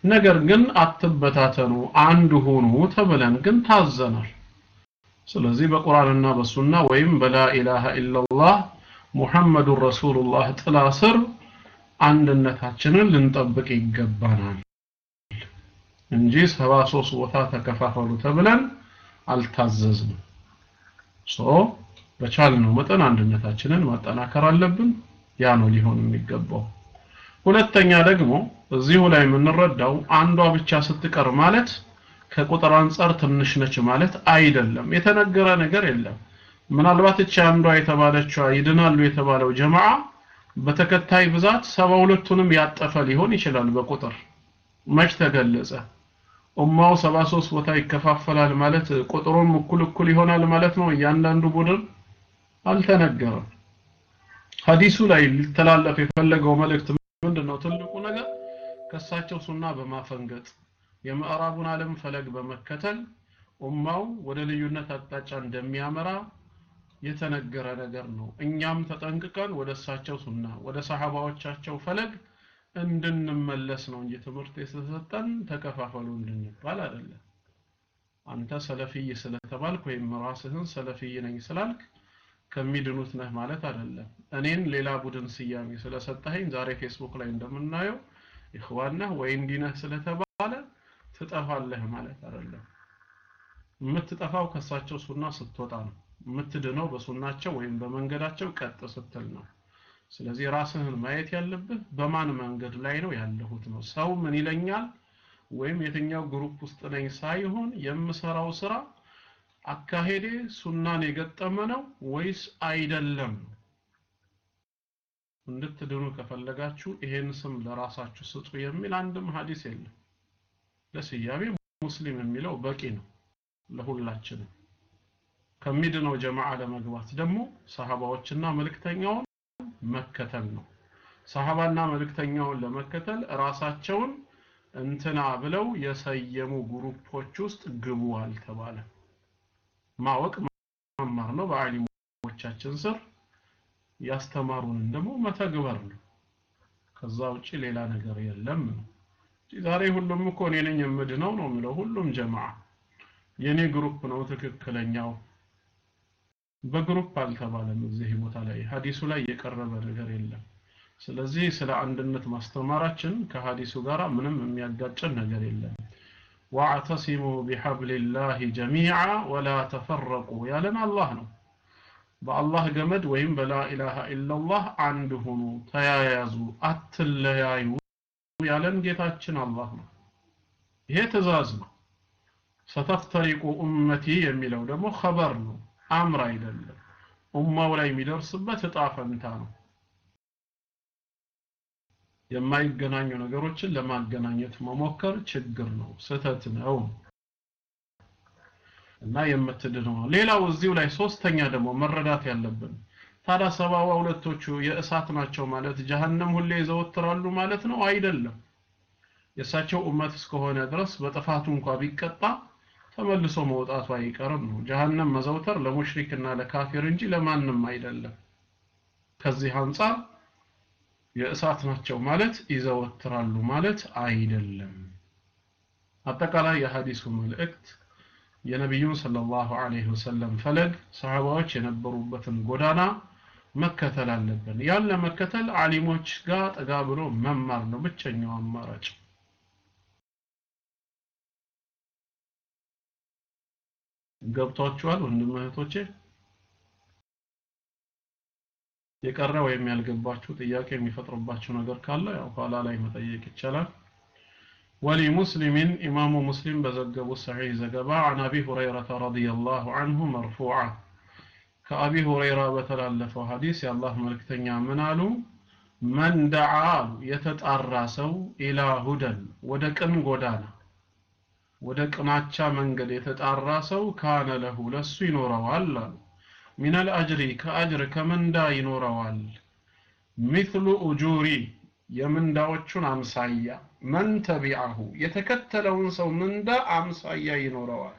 ነገር ግን አትበታተኑ አንድ ሁኑ ተብለን ግን ታዘናል። ስለዚህ በቁርአንና በሱና ወይም በላ ኢላሃ ኢላላህ ሙሐመዱን ረሱሉላህ ጥላ ስር አንድነታችንን ልንጠብቅ ይገባናል እንጂ 73 ቦታ ተከፋፈሉ ተብለን አልታዘዝንም በቻልነው መጠን አንድነታችንን ማጠናከር አለብን። ያ ነው ሊሆን የሚገባው። ሁለተኛ ደግሞ እዚሁ ላይ የምንረዳው አንዷ ብቻ ስትቀር ማለት ከቁጥር አንጻር ትንሽ ነች ማለት አይደለም። የተነገረ ነገር የለም። ምናልባት እቺ አንዷ የተባለችዋ ይድናሉ የተባለው ጀማዓ በተከታይ ብዛት ሰባ ሁለቱንም ያጠፈ ሊሆን ይችላል በቁጥር። መች ተገለጸ? ኡማው 73 ቦታ ይከፋፈላል ማለት ቁጥሩም እኩል እኩል ይሆናል ማለት ነው። እያንዳንዱ ቡድን አልተነገረም። ሐዲሱ ላይ ሊተላለፍ የፈለገው መልእክት ምንድነው? ትልቁ ነገር ከሳቸው ሱና በማፈንገጥ የምዕራቡን ዓለም ፈለግ በመከተል ኡማው ወደ ልዩነት አቅጣጫ እንደሚያመራ የተነገረ ነገር ነው። እኛም ተጠንቅቀን ወደ እሳቸው ሱና ወደ ሰሃባዎቻቸው ፈለግ እንድንመለስ ነው እንጂ ትምህርት የተሰጠን ተከፋፈሉ እንድንባል አይደለም። አንተ ሰለፊይ ስለተባልክ ወይም ራስህን ሰለፊይ ነኝ ስላልክ ከሚድኑት ነህ ማለት አይደለም። እኔን ሌላ ቡድን ስያሜ ስለሰጠኸኝ ዛሬ ፌስቡክ ላይ እንደምናየው ኢኽዋን ነህ ወይ እንዲህ ነህ ስለተባለ ትጠፋለህ ማለት አይደለም። የምትጠፋው ከሳቸው ሱና ስትወጣ ነው። የምትድነው በሱናቸው ወይም በመንገዳቸው ቀጥ ስትል ነው። ስለዚህ ራስህን ማየት ያለብህ በማን መንገድ ላይ ነው ያለሁት ነው። ሰው ምን ይለኛል ወይም የትኛው group ውስጥ ነኝ ሳይሆን የምሰራው ስራ አካሄዴ ሱናን የገጠመ ነው ወይስ አይደለም? እንድትድኑ ከፈለጋችሁ ይሄን ስም ለራሳችሁ ስጡ የሚል አንድም ሐዲስ የለም። ለስያሜ ሙስሊም የሚለው በቂ ነው ለሁላችንም። ከሚድነው ጀማዓ ለመግባት ደግሞ ሰሃባዎችና መልእክተኛውን መከተል ነው። ሰሃባና መልእክተኛውን ለመከተል ራሳቸውን እንትና ብለው የሰየሙ group ኦች ውስጥ ግቡ አልተባለ። ማወቅ መማር ነው። በአሊሞቻችን ስር ያስተማሩንን ደግሞ መተግበር ነው። ከዛ ውጪ ሌላ ነገር የለም ነው። ዛሬ ሁሉም እኮ እኔ ነኝ የምድነው ነው የሚለው ሁሉም ጀማዓ የኔ group ነው ትክክለኛው። በ group አልተባለም እዚህ ቦታ ላይ ሀዲሱ ላይ የቀረበ ነገር የለም። ስለዚህ ስለ አንድነት ማስተማራችን ከሀዲሱ ጋር ምንም የሚያጋጨን ነገር የለም። ዋዕተሲሙ ቢሐብሊላሂ ጀሚዓ ወላ ተፈረቁ ያለን አላህ ነው። በአላህ ገመድ ወይም በላ ኢላሃ ኢላላህ አንድ ሁኑ፣ ተያያዙ፣ አትለያዩ ያለን ጌታችን አላህ ነው። ይሄ ትእዛዝ ነው። ሰተፍተሪቁ ኡመቲ የሚለው ደግሞ ኸበር ነው፣ አምር አይደለም። ኡማው ላይ የሚደርስበት እጣ ፈንታ ነው። የማይገናኙ ነገሮችን ለማገናኘት መሞከር ችግር ነው፣ ስህተት ነው እና የምትድነው ነው። ሌላው እዚሁ ላይ ሶስተኛ ደግሞ መረዳት ያለብን ታዲያ ሰባዋ ሁለቶቹ የእሳት ናቸው ማለት ጀሀነም ሁሌ ይዘወትራሉ ማለት ነው? አይደለም። የእሳቸው ኡመት እስከሆነ ድረስ በጥፋቱ እንኳ ቢቀጣ ተመልሶ መውጣቱ አይቀርም ነው። ጀሀነም መዘውተር ለሙሽሪክና ለካፊር እንጂ ለማንም አይደለም። ከዚህ አንጻር የእሳት ናቸው ማለት ይዘወትራሉ ማለት አይደለም። አጠቃላይ የሐዲሱ መልእክት የነቢዩን ሰለላሁ ዐለይሂ ወሰለም ፈለግ ሰሃባዎች የነበሩበትን ጎዳና መከተል አለብን። ያን ለመከተል አሊሞች ጋር ጠጋ ብሎ መማር ነው ብቸኛው አማራጭ። ገብቷችኋል ወንድም እህቶቼ? የቀረ ወይም ያልገባችሁ ጥያቄ የሚፈጥርባችሁ ነገር ካለ ያው ኋላ ላይ መጠየቅ ይቻላል። ولمسلم إمام مسلم بزقب صحيح زقبا عن أبي هريرة رضي الله عنه مرفوعا كأبي هريرة بتلالف حديث يا الله ملكتنيا منالو من دعا يتتأرسو إلى هدى ودكن قدانا ودكناتشا منقل يتتأرسو كان له لسو ينوروال ሚነል አጅሪ ከአጅር ከምንዳ ይኖረዋል። ሚስሉ ኡጁሪ የምንዳዎቹን አምሳያ። መን ተቢዐሁ የተከተለውን ሰው ምንዳ አምሳያ ይኖረዋል።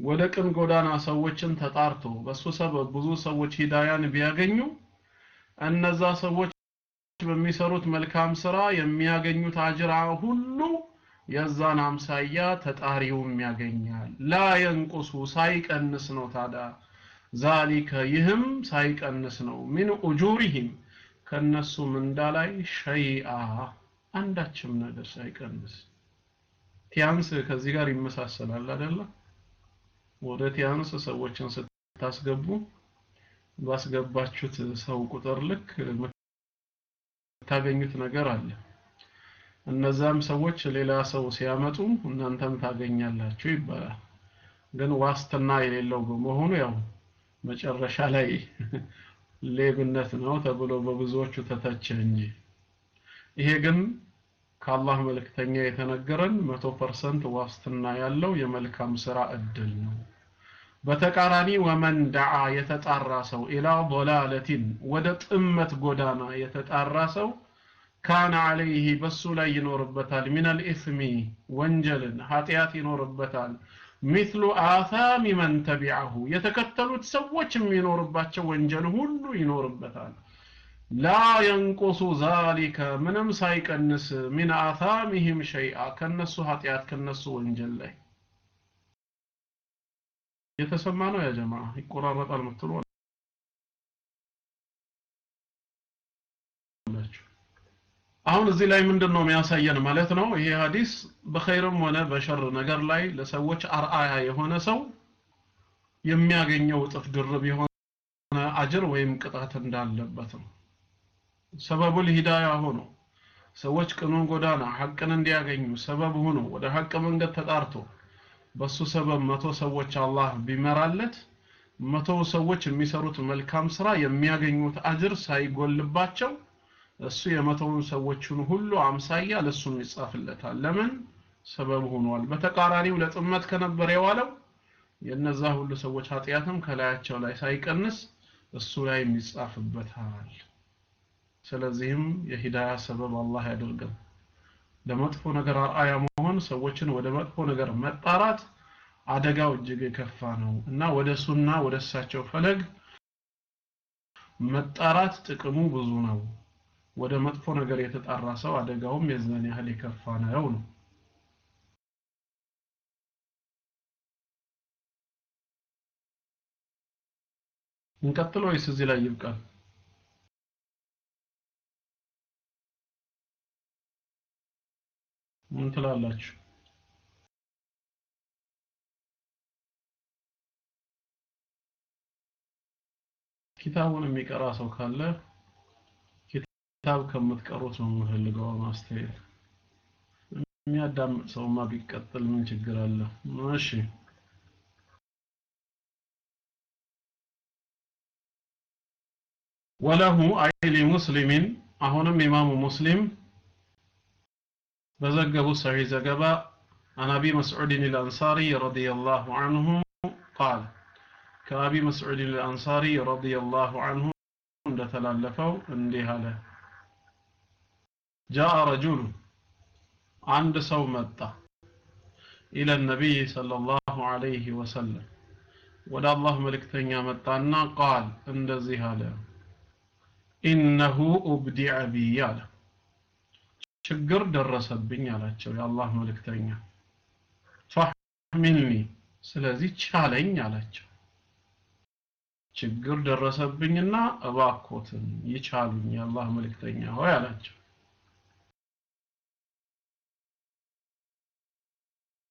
ወደ ቅን ጎዳና ሰዎችን ተጣርቶ በሱ ሰበብ ብዙ ሰዎች ሂዳያን ቢያገኙ እነዛ ሰዎች በሚሰሩት መልካም ስራ የሚያገኙት አጅራ ሁሉ የዛን አምሳያ ተጣሪውም ያገኛል። لا ينقص ሳይቀንስ ነው ታዲያ። ذلك ይህም ሳይቀንስ ነው من أجورهم ከነሱ ምንዳ ላይ شيئا አንዳችም ነገር ሳይቀንስ Tiens ከዚህ ጋር ይመሳሰላል አይደለ? ወደ Tiens ሰዎችን ስታስገቡ ባስገባችሁት ሰው ቁጥር ልክ የምታገኙት ነገር አለ። እነዛም ሰዎች ሌላ ሰው ሲያመጡ እናንተም ታገኛላችሁ ይባላል። ግን ዋስትና የሌለው በመሆኑ ያው መጨረሻ ላይ ሌብነት ነው ተብሎ በብዙዎቹ ተተቸ እንጂ። ይሄ ግን ከአላህ መልእክተኛ የተነገረን መቶ percent ዋስትና ያለው የመልካም ስራ እድል ነው። በተቃራኒ ومن دعا የተጣራ ሰው إلى ضلالة ወደ ጥመት ጎዳና የተጣራ ሰው كان عليه በሱ ላይ ይኖርበታል። من الإثم ወንጀልን ኃጢአት ይኖርበታል مثل آثام من تبعه የተከተሉት ሰዎች የሚኖርባቸው ወንጀል ሁሉ ይኖርበታል። لا ينقص ذلك ምንም ሳይቀንስ من آثامهم شيئا ከነሱ ኃጢአት ከነሱ ወንጀል ላይ የተሰማ ነው። ያ ጀማ ይቆራረጣል ምትሉ አሁን እዚህ ላይ ምንድን ነው የሚያሳየን ማለት ነው? ይሄ ሀዲስ በኸይርም ሆነ በሸር ነገር ላይ ለሰዎች አርአያ የሆነ ሰው የሚያገኘው እጥፍ ድርብ የሆነ አጅር ወይም ቅጣት እንዳለበት ነው። ሰበቡል ሂዳያ ሆኖ ሰዎች ቅኑን ጎዳና ሐቅን እንዲያገኙ ሰበብ ሆኖ ወደ ሐቅ መንገድ ተጣርቶ በሱ ሰበብ መቶ ሰዎች አላህ ቢመራለት መቶ ሰዎች የሚሰሩት መልካም ስራ የሚያገኙት አጅር ሳይጎልባቸው እሱ የመቶውን ሰዎችን ሁሉ አምሳያ ለሱም ይጻፍለታል። ለምን? ሰበብ ሆኗል። በተቃራኒው ለጥመት ከነበረ የዋለው የነዛ ሁሉ ሰዎች ኃጢአትም ከላያቸው ላይ ሳይቀንስ እሱ ላይ ይጻፍበታል ስለዚህም የሂዳያ ሰበብ አላህ ያደርገን። ለመጥፎ ነገር አርአያ መሆን ሰዎችን ወደ መጥፎ ነገር መጣራት አደጋው እጅግ የከፋ ነው እና ወደ ሱና ወደ እሳቸው ፈለግ መጣራት ጥቅሙ ብዙ ነው ወደ መጥፎ ነገር የተጣራ ሰው አደጋውም የዛን ያህል የከፋ ነው ነው። እንቀጥል ወይስ እዚህ ላይ ይብቃል ምን ትላላችሁ? ኪታቡን የሚቀራ ሰው ካለ ኪታብ ከምትቀሩት ነው የምፈልገው ማስተያየት የሚያዳምጥ ሰውማ ቢቀጥል ምን ችግር አለ እሺ ወለሁ አይ ሊሙስሊሚን አሁንም ኢማሙ ሙስሊም በዘገቡ ሰሒህ ዘገባ عن أبي مسعود الأنصاري رضي الله عنه قال كأبي مسعود الأنصاري رضي الله عنه እንደተላለፈው እንዲህ አለ ጃአ ረጁል አንድ ሰው መጣ ኢለ ነቢይ ሰለላሁ ዐለይሂ ወሰለም። ወደ አላህ መልእክተኛ መጣና ቃል እንደዚህ አለ። ኢነሁ ኡብዲዐ ቢይ አለ። ችግር ደረሰብኝ አላቸው የአላህ መልእክተኛ። ፋህሚልኒ ስለዚህ ቻለኝ አላቸው። ችግር ደረሰብኝና እባኮትን ይቻሉኝ የአላህ መልእክተኛ ሆይ አላቸው።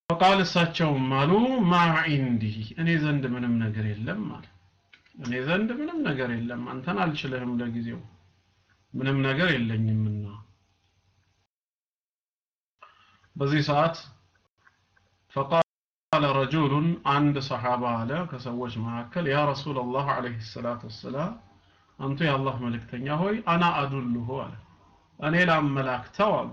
ፈቃል እሳቸውም አሉ ማ እኔ ዘንድ ምንም ነገር የለም አለ። እኔ ዘንድ ምንም ነገር የለም አንተን አልችልህም ለጊዜው ምንም ነገር የለኝምና በዚህ ሰዓት ፈቃለ ረጁሉን አንድ ሰሓባ አለ ከሰዎች መካከል ያ ረሱላላህ ዓለይሂ ሰላቱ ወሰላም አንቱ የአላህ መልእክተኛ ሆይ አና አዱልሁ አለ። እኔ ላመላክተው አሉ።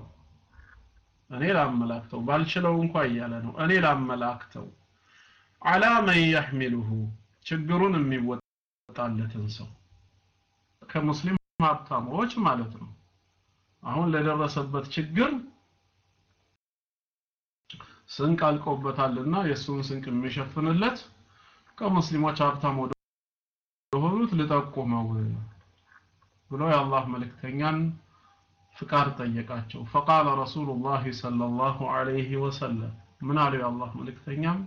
እኔ ላመላክተው ባልችለው እንኳ እያለ ነው። እኔ ላመላክተው። አላ መን የሕሚሉሁ ችግሩን የሚወጣለትን ሰው። ከሙስሊም ሀብታሞች ማለት ነው። አሁን ለደረሰበት ችግር ስንቅ አልቆበታልና የእሱን ስንቅ የሚሸፍንለት ከሙስሊሞች ሀብታም ወደ ሆኑት ልጠቁመው ብሎ የአላህ መልእክተኛን ፍቃድ ጠየቃቸው። ፈቃለ ረሱሉላህ ሰለላሁ ዐለይሂ ወሰለም ምን አሉ የአላህ መልእክተኛም?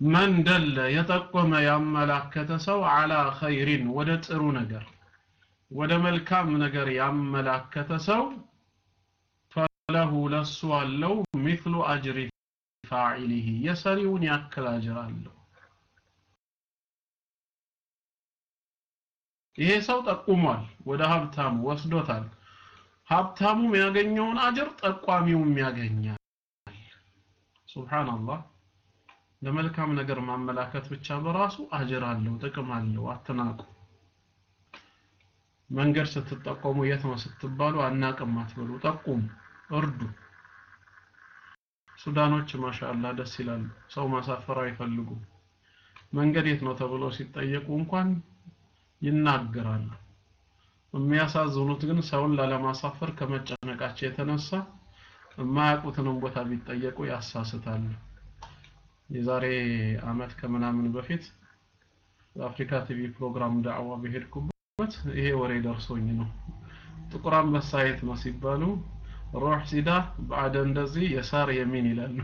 መን ደለ የጠቆመ ያመላከተ ሰው አላ ኸይሪን ወደ ጥሩ ነገር ወደ መልካም ነገር ያመላከተ ሰው ፈለሁ ለሱ አለው ሚስሉ አጅሪ ፋዒሊሂ የሰሪውን ያክል አጅር አለው። ይሄ ሰው ጠቁሟል ወደ ሀብታሙ ወስዶታል ሀብታሙ የሚያገኘውን አጅር ጠቋሚውም ያገኛል። ሱብሃንአላህ ለመልካም ነገር ማመላከት ብቻ በራሱ አጅር አለው ጥቅም አለው። አትናቁ። መንገድ ስትጠቆሙ የት ነው ስትባሉ አናቅም አትበሉ ጠቁሙ እርዱ። ሱዳኖች ማሻአላ ደስ ይላሉ ሰው ማሳፈር አይፈልጉም። መንገድ የት ነው ተብሎ ሲጠየቁ እንኳን ይናገራሉ የሚያሳዝኑት ግን ሰውን ላለማሳፈር ከመጨነቃቸው የተነሳ የማያውቁትንም ቦታ ቢጠየቁ ያሳስታሉ የዛሬ አመት ከምናምን በፊት በአፍሪካ ቲቪ ፕሮግራም ዳዕዋ በሄድኩበት ይሄ ወሬ ደርሶኝ ነው። ጥቁር አንበሳ የት ነው ሲባሉ ሩህ ሲዳ ባዕደ እንደዚህ የሳር የሚን ይላሉ።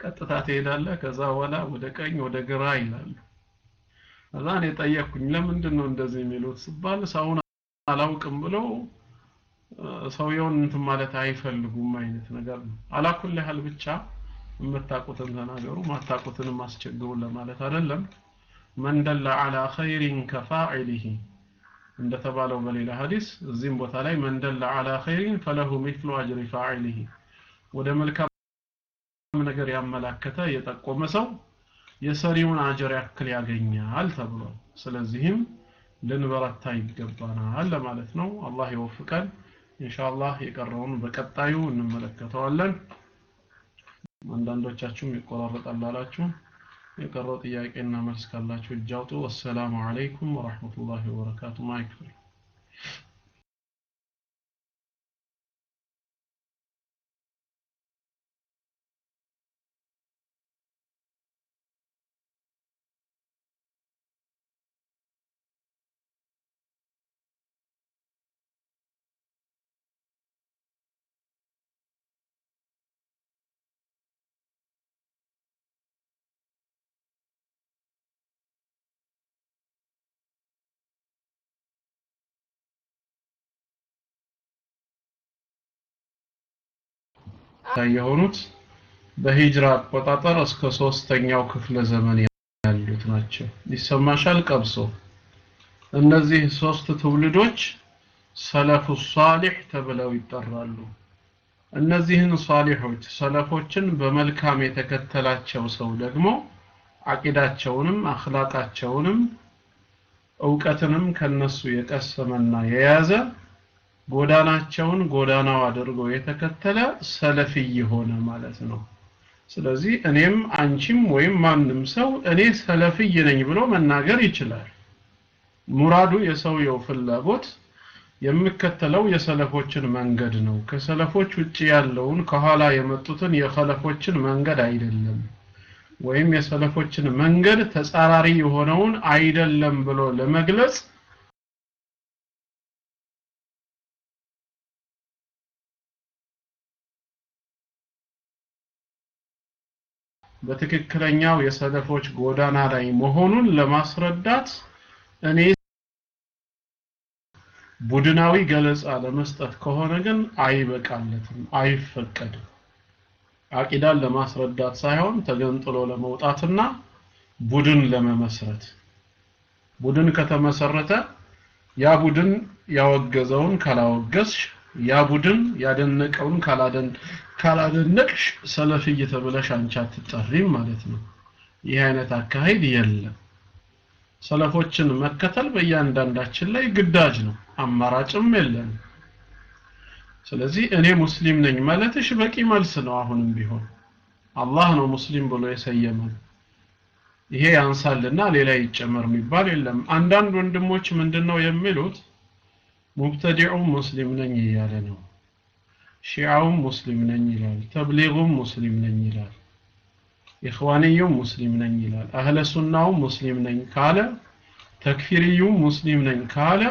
ቀጥታ ትሄዳለህ ከዛ በኋላ ወደ ቀኝ ወደ ግራ ይላሉ ከዛ እኔ ጠየቅኩኝ ለምንድን ነው እንደዚህ የሚሉት ስባል ሰውን አላውቅም ብለው ሰውየውን እንትን ማለት አይፈልጉም አይነት ነገር ነው። አላኩል ያህል ብቻ የምታውቁትን ተናገሩ፣ ማታውቁትንም አስቸግሩ ለማለት አይደለም። መን ደለ ዐላ ኸይሪን ከፋዒሊሂ እንደተባለው በሌላ ሐዲስ እዚህም ቦታ ላይ መን ደለ ዐላ ኸይሪን ፈለሁ ሚስሉ አጅሪ ፋዒሊሂ ወደ መልካም ነገር ያመላከተ የጠቆመ ሰው የሰሪውን አጀር ያክል ያገኛል ተብሏል። ስለዚህም ልንበረታ ይገባናል ለማለት ነው። አላህ ይወፍቀን። ኢንሻአላህ የቀረውን በቀጣዩ እንመለከተዋለን። አንዳንዶቻችሁም ይቆራረጣል አላችሁ። የቀረው ጥያቄና መልስ ካላችሁ እጅ አውጡ። ወሰላሙ አለይኩም ወራህመቱላሂ ወበረካቱ። ማይክ የሆኑት በሂጅራ አቆጣጠር እስከ ሶስተኛው ክፍለ ዘመን ያሉት ናቸው። ይሰማሻል ቀብሶ? እነዚህ ሶስት ትውልዶች ሰለፉ ሷሊህ ተብለው ይጠራሉ። እነዚህን ሷሊሖች ሰለፎችን በመልካም የተከተላቸው ሰው ደግሞ አቂዳቸውንም አኽላቃቸውንም እውቀትንም ከነሱ የቀሰመና የያዘ ጎዳናቸውን ጎዳናው አድርጎ የተከተለ ሰለፊይ የሆነ ማለት ነው። ስለዚህ እኔም አንቺም ወይም ማንም ሰው እኔ ሰለፊይ ነኝ ብሎ መናገር ይችላል። ሙራዱ የሰውየው ፍላጎት የሚከተለው የሰለፎችን መንገድ ነው። ከሰለፎች ውጭ ያለውን ከኋላ የመጡትን የኸለፎችን መንገድ አይደለም፣ ወይም የሰለፎችን መንገድ ተጻራሪ የሆነውን አይደለም ብሎ ለመግለጽ በትክክለኛው የሰለፎች ጎዳና ላይ መሆኑን ለማስረዳት እኔ ቡድናዊ ገለጻ ለመስጠት ከሆነ ግን አይበቃለትም፣ አይፈቀድም። አቂዳን ለማስረዳት ሳይሆን ተገንጥሎ ለመውጣትና ቡድን ለመመስረት ቡድን ከተመሰረተ ያ ቡድን ያወገዘውን ካላወገዝሽ ያ ቡድን ያደነቀውን ካላደን ካላደነቅሽ ሰለፍይ ተብለሽ አንቺ አትጠሪም ማለት ነው። ይህ አይነት አካሄድ የለም። ሰለፎችን መከተል በእያንዳንዳችን ላይ ግዳጅ ነው፣ አማራጭም የለም። ስለዚህ እኔ ሙስሊም ነኝ ማለትሽ በቂ መልስ ነው። አሁንም ቢሆን አላህ ነው ሙስሊም ብሎ የሰየመን። ይሄ ያንሳልና ሌላ ይጨመር የሚባል የለም። አንዳንድ ወንድሞች ምንድነው የሚሉት? ሙብተዲዑ ሙስሊም ነኝ እያለ ነው። ሺዓውም ሙስሊም ነኝ ይላል። ተብሊጉም ሙስሊም ነኝ ይላል። ኢኽዋንዩም ሙስሊም ነኝ ይላል። አህለ ሱናውም ሙስሊም ነኝ ካለ ተክፊርዩም ሙስሊም ነኝ ካለ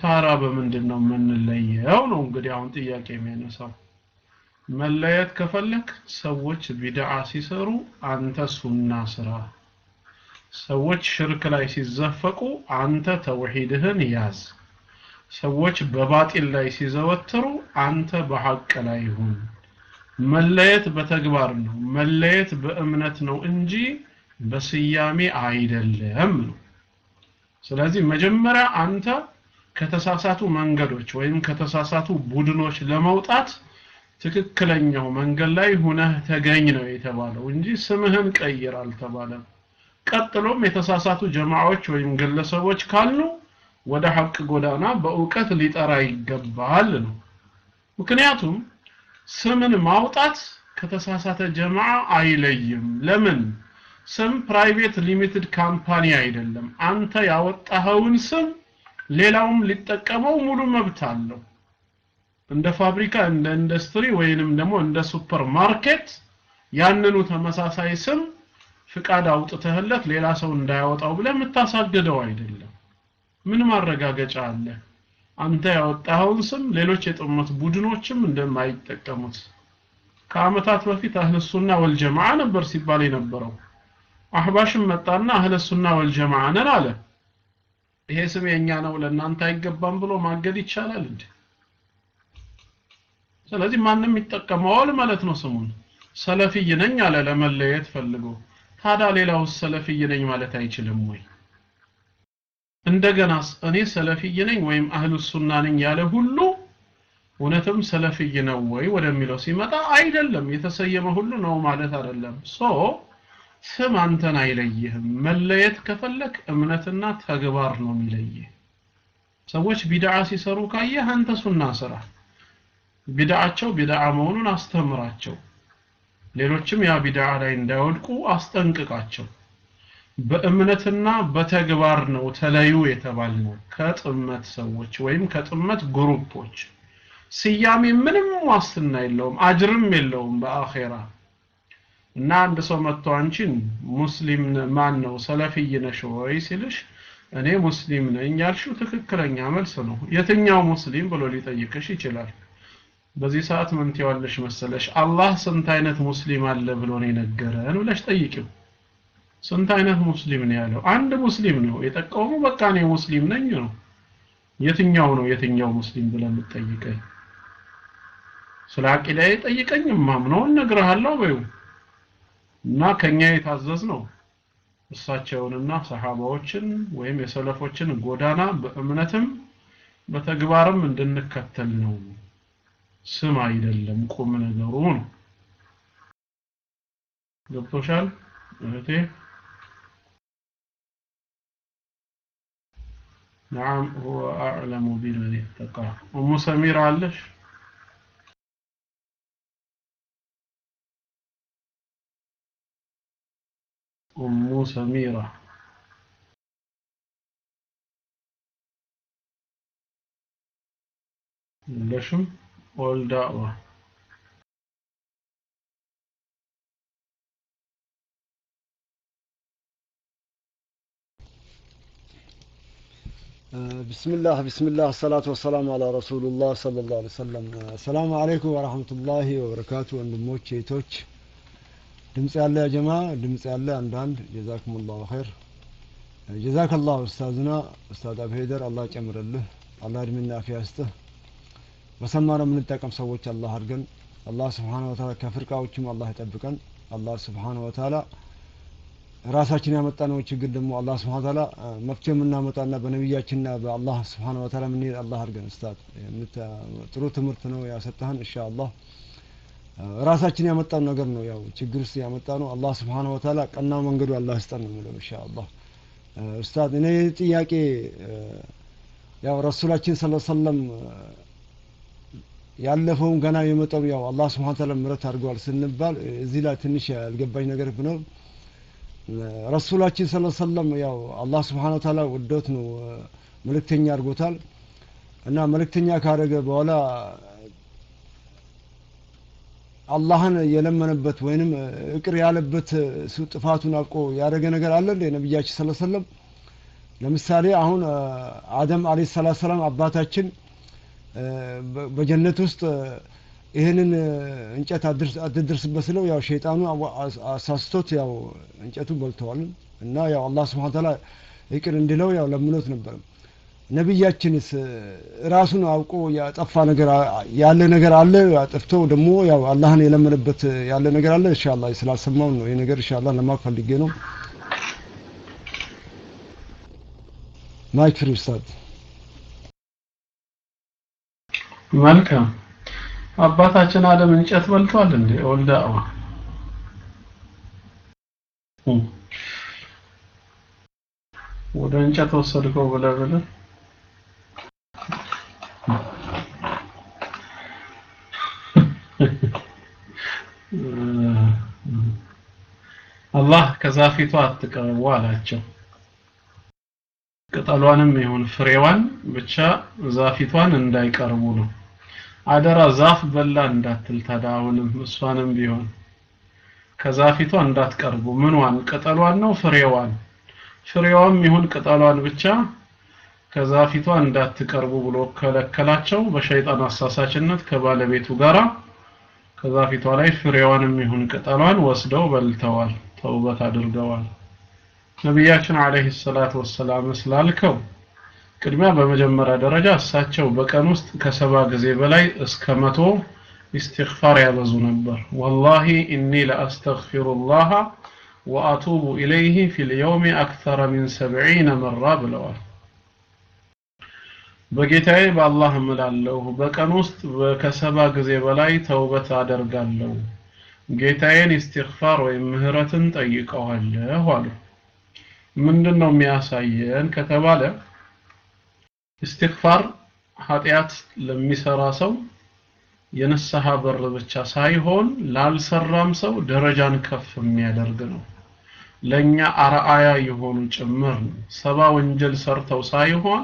ታራ በምንድን ነው የምንለየው? ነው እንግዲህ አሁን ጥያቄ የሚያነሳው። መለየት ከፈለክ ሰዎች ቢድዓ ሲሰሩ አንተ ሱና ስራ። ሰዎች ሽርክ ላይ ሲዘፈቁ አንተ ተውሂድህን ያዝ። ሰዎች በባጢል ላይ ሲዘወትሩ አንተ በሐቅ ላይ ሁን። መለየት በተግባር ነው፣ መለየት በእምነት ነው እንጂ በስያሜ አይደለም ነው። ስለዚህ መጀመሪያ አንተ ከተሳሳቱ መንገዶች ወይም ከተሳሳቱ ቡድኖች ለመውጣት ትክክለኛው መንገድ ላይ ሁነህ ተገኝ ነው የተባለው እንጂ ስምህን ቀይር አልተባለም። ቀጥሎም የተሳሳቱ ጀማዓዎች ወይም ግለሰቦች ካሉ ወደ ሐቅ ጎዳና በእውቀት ሊጠራ ይገባል ነው። ምክንያቱም ስምን ማውጣት ከተሳሳተ ጀማዓ አይለይም። ለምን? ስም private limited company አይደለም። አንተ ያወጣኸውን ስም ሌላውም ሊጠቀመው ሙሉ መብት አለው። እንደ ፋብሪካ፣ እንደ ኢንዱስትሪ ወይንም ደግሞ እንደ ሱፐር ማርኬት ያንኑ ተመሳሳይ ስም ፍቃድ አውጥተህለት ሌላ ሰው እንዳያወጣው ብለህ የምታሳግደው አይደለም። ምን ማረጋገጫ አለ? አንተ ያወጣኸውን ስም ሌሎች የጥመት ቡድኖችም እንደማይጠቀሙት። ከአመታት በፊት አህለ ሱና ወልጀማዓ ነበር ሲባል የነበረው። አህባሽም መጣና አህለ ሱና ወልጀማዓ ነን አለ። ይሄ ስም የኛ ነው ለእናንተ አይገባም ብሎ ማገድ ይቻላል እንዴ? ስለዚህ ማንም ይጠቀመዋል ማለት ነው ስሙን ሰለፊይ ነኝ አለ ለመለየት ፈልጎ ታዲያ ሌላው ሰለፊይ ነኝ ማለት አይችልም ወይ እንደገናስ እኔ ሰለፊይ ነኝ ወይም አህሉ ሱና ነኝ ያለ ሁሉ እውነትም ሰለፊይ ነው ወይ ወደሚለው ሲመጣ አይደለም የተሰየመ ሁሉ ነው ማለት አይደለም። so ስም አንተን አይለይህም መለየት ከፈለክ እምነትና ተግባር ነው የሚለይህ። ሰዎች ቢድዓ ሲሰሩ ካየህ አንተ ሱና ስራ ቢድዓቸው ቢድዓ መሆኑን አስተምራቸው። ሌሎችም ያ ቢድዓ ላይ እንዳይወድቁ አስጠንቅቃቸው በእምነትና በተግባር ነው ተለዩ የተባልነው። ከጥመት ሰዎች ወይም ከጥመት ግሩፖች። ስያሜ ምንም ዋስትና የለውም አጅርም የለውም በአኼራ። እና አንድ ሰው መጥቶ አንቺን ሙስሊም ማን ነው? ሰለፊይ ነሽ ወይ ሲልሽ እኔ ሙስሊም ነኝ ያልሽው ትክክለኛ መልስ ነው። የትኛው ሙስሊም ብሎ ሊጠይቅሽ ይችላል? በዚህ ሰዓት ምን ትይዋለሽ መሰለሽ? አላህ ስንት አይነት ሙስሊም አለ ብሎ ነው የነገረን ብለሽ ጠይቂው ስንት አይነት ሙስሊም ነው ያለው? አንድ ሙስሊም ነው። የጠቀሙ በቃ እኔ ሙስሊም ነኝ ነው። የትኛው ነው የትኛው ሙስሊም ብለህ የምትጠይቀኝ? ስለ አቂዳዬ ጠይቀኝ ማምነውን እነግርሃለሁ በይው። እና ከኛ የታዘዝ ነው እሳቸውንና ሰሃባዎችን ወይም የሰለፎችን ጎዳና በእምነትም በተግባርም እንድንከተል ነው። ስም አይደለም ቁም ነገሩ ነው። ገብቶሻል እህቴ نعم هو أعلم بمن اتقى. أم سمير علش؟ أم سميرة. لشم؟ والدعوة ቢስሚላህ ቢስሚላህ ሰላት ወሰላም አላ ረሱሉላህ ሰለላሁ ዐለይሂ ወሰለም። ሰላሙ አለይኩም ወራህመቱላሂ ወበረካቱ። ወንድሞች እህቶች፣ ድምፅ ያለ ጀማ ድምፅ ያለ አንዳንድ ጀዛኩሙላሁ ኸይር። ጀዛከላሁ ኡስታዝና ኡስታዝ አብሄደር አላህ ጨምርልህ፣ አላህ እድሜና አፊያ ይስጥህ። በሰማነው የምንጠቀም ሰዎች አላህ አድርገን። አላህ ስብሓነ ወተዓላ ከፍርቃዎችም አላህ ይጠብቀን። አላህ ስብሓነ ወተዓላ ራሳችን ያመጣነው ችግር ደግሞ አላህ ስብሐ ወተዓላ መፍትሄ የምናመጣና በነቢያችንና በአላህ ስብሐነ ወተዓላ የምንሄድ አላህ አድርገን ኡስታዝ። ጥሩ ትምህርት ነው ያሰጠህን ኢንሻአላህ። ራሳችን ያመጣው ነገር ነው ያው ችግር ውስጥ ያመጣ ነው አላህ ስብሐነ ወተዓላ ቀና መንገዱ አላህ ይስጠን ነው የሚለው ኢንሻአላህ። ኡስታዝ እኔ ጥያቄ ያው ረሱላችን ሰለላሁ ዐለይሂ ወሰለም ገና የመጠው ያው አላህ ስብሐነ ወተዓላ ምሕረት አድርገዋል ስንባል እዚህ ላይ ትንሽ ያልገባኝ ነገር ቢኖር ረሱላችን ስለ ሰለም ያው አላህ ስብሓን ወተዓላ ወዶት ነው መልእክተኛ አድርጎታል። እና መልእክተኛ ካደረገ በኋላ አላህን የለመነበት ወይንም እቅር ያለበት እሱ ጥፋቱን አውቆ ያደረገ ነገር አለ እንደ ነቢያችን ስለ ሰለም ለምሳሌ አሁን አደም አለ ሰላት ሰላም አባታችን በጀነት ውስጥ ይህንን እንጨት አትድርስበት ስለው ያው ሸይጣኑ አሳስቶት ያው እንጨቱ በልተዋል። እና ያው አላህ ስብሐነ ተዓላ ይቅር እንዲለው ያው ለምኖት ነበር። ነቢያችንስ ራሱን አውቆ ያጠፋ ነገር ያለ ነገር አለ? አጥፍቶ ደግሞ ያው አላህን የለመነበት ያለ ነገር አለ? ኢንሻአላህ ስላልሰማው ነው ይሄ ነገር ኢንሻአላህ ለማወቅ ፈልጌ ነው። mic free ኡስታዝ። መልካም አባታችን አደም እንጨት በልቷል እንዴ? ወልዳዋ ወደ እንጨት ወሰድከው ብለህ ብለህ አላህ ከዛፊቷ አትቀርቡ አላቸው። ቅጠሏንም ይሁን ፍሬዋን ብቻ ዛፊቷን እንዳይቀርቡ ነው አደራ ዛፍ በላ እንዳትል ታዲያ አሁንም እሷንም ቢሆን። ከዛፊቷ እንዳትቀርቡ ምንዋን? ቅጠሏን ነው ፍሬዋን? ፍሬዋም ይሁን ቅጠሏን ብቻ ከዛፊቷ እንዳትቀርቡ ብሎ ከለከላቸው በሸይጣን አሳሳችነት ከባለቤቱ ጋራ። ከዛፊቷ ላይ ፍሬዋንም ይሁን ቅጠሏን ወስደው በልተዋል ተውበት አድርገዋል። ነቢያችን አለይሂ ሰላቱ ወሰላም ስላልከው ቅድሚያ በመጀመሪያ ደረጃ እሳቸው በቀን ውስጥ ከሰባ ጊዜ በላይ እስከ መቶ ኢስቲግፋር ያበዙ ነበር። والله إني لأستغفر الله وأتوب إليه في اليوم أكثر من سبعين مرة ብለዋል። በጌታዬ በአላህ እምላለሁ በቀን ውስጥ ከሰባ ጊዜ በላይ ተውበት አደርጋለሁ። ጌታዬን ኢስቲግፋር ወይም ምህረትን ጠይቀዋለሁ አሉ። ምንድን ነው የሚያሳየን ከተባለ ኢስቲግፋር ኃጢአት ለሚሰራ ሰው የንስሐ በር ብቻ ሳይሆን ላልሰራም ሰው ደረጃን ከፍ የሚያደርግ ነው። ለኛ አርአያ የሆኑ ጭምር ነው። ሰባ ወንጀል ሰርተው ሳይሆን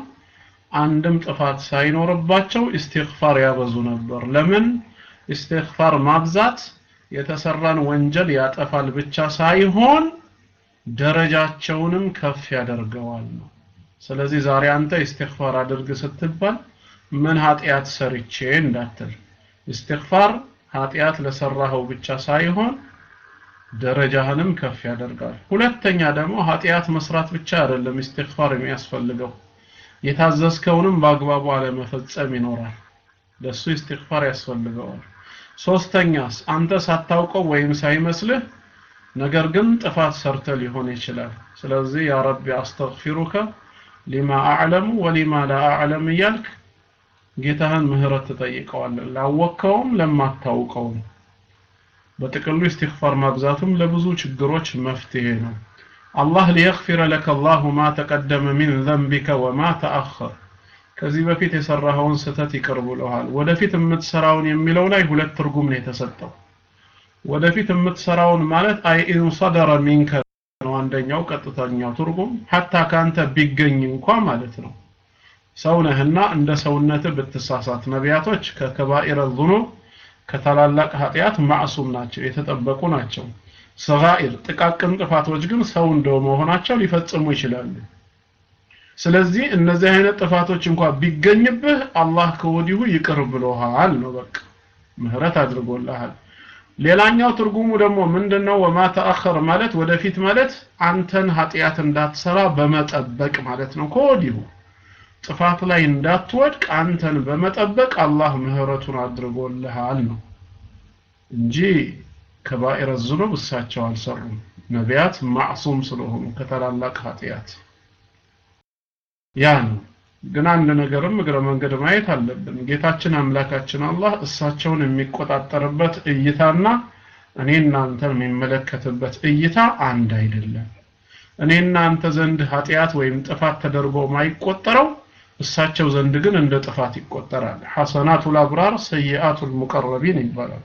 አንድም ጥፋት ሳይኖርባቸው ኢስቲግፋር ያበዙ ነበር። ለምን? ኢስቲግፋር ማብዛት የተሰራን ወንጀል ያጠፋል ብቻ ሳይሆን ደረጃቸውንም ከፍ ያደርገዋል ነው ስለዚህ ዛሬ አንተ ኢስቲግፋር አድርግ ስትባል ምን ኃጢአት ሰርቼ እንዳትል? ኢስቲግፋር ኃጢአት ለሰራኸው ብቻ ሳይሆን ደረጃህንም ከፍ ያደርጋል። ሁለተኛ ደግሞ ኃጢአት መስራት ብቻ አይደለም ኢስቲግፋር የሚያስፈልገው የታዘዝከውንም በአግባቡ አለመፈጸም ይኖራል። ለሱ ኢስቲግፋር ያስፈልገዋል። ሶስተኛስ አንተ ሳታውቀው ወይም ሳይመስልህ ነገር ግን ጥፋት ሰርተ ሊሆን ይችላል። ስለዚህ ያ ረቢ አስተግፊሩከ ሊማ አዕለሙ ወሊማ ላ አዕለም እያልክ ጌታህን ምህረት ትጠይቀዋለህ። ላወቅከውም ለማታውቀውም። በጥቅሉ ኢስቲግፋር ማብዛቱም ለብዙ ችግሮች መፍትሄ ነው። አላህ ሊየግፊረ ለከ አላሁ ማ ተቀደመ ሚን ዘንቢከ ወማ ተአኸር። ከዚህ በፊት የሰራኸውን ስህተት ይቅር ብሎሃል። ወደፊት የምትሰራውን የሚለው ላይ ሁለት ትርጉም ነው የተሰጠው። ወደፊት የምትሰራውን ማለት አይ ኢንሰደረ ሚንከ ነው አንደኛው ቀጥተኛው ትርጉም። ሐታ ካንተ ቢገኝ እንኳ ማለት ነው። ሰው ነህና እንደ ሰውነት ብትሳሳት ነቢያቶች ከከባኢረ ዙኑብ ከታላላቅ ኃጢአት ማዕሱም ናቸው የተጠበቁ ናቸው። ሰጋኢር ጥቃቅን ጥፋቶች ግን ሰው እንደው መሆናቸው ሊፈጽሙ ይችላሉ። ስለዚህ እነዚህ አይነት ጥፋቶች እንኳ ቢገኝብህ አላህ ከወዲሁ ይቅር ብሎሃል ነው በቃ። ምህረት አድርጎልሃል ሌላኛው ትርጉሙ ደግሞ ምንድነው? ወማ ተአኸር ማለት ወደፊት ማለት አንተን ኃጢአት እንዳትሰራ በመጠበቅ ማለት ነው። ከወዲሁ ጥፋት ላይ እንዳትወድቅ አንተን በመጠበቅ አላህ ምህረቱን አድርጎልሃል ነው እንጂ ከባኢረ ዝኑብ እሳቸው አልሰሩም። ነቢያት ማዕሱም ስለሆኑ ከታላላቅ ኃጢአት ያ ነው ግን አንድ ነገርም እግረ መንገድ ማየት አለብን። ጌታችን አምላካችን አላህ እሳቸውን የሚቆጣጠርበት እይታና እኔ እናንተን የሚመለከትበት እይታ አንድ አይደለም። እኔ እናንተ ዘንድ ኃጢአት ወይም ጥፋት ተደርጎ ማይቆጠረው እሳቸው ዘንድ ግን እንደ ጥፋት ይቆጠራል። ሐሰናቱል አብራር ሰይአቱል ሙቀረቢን ይባላል።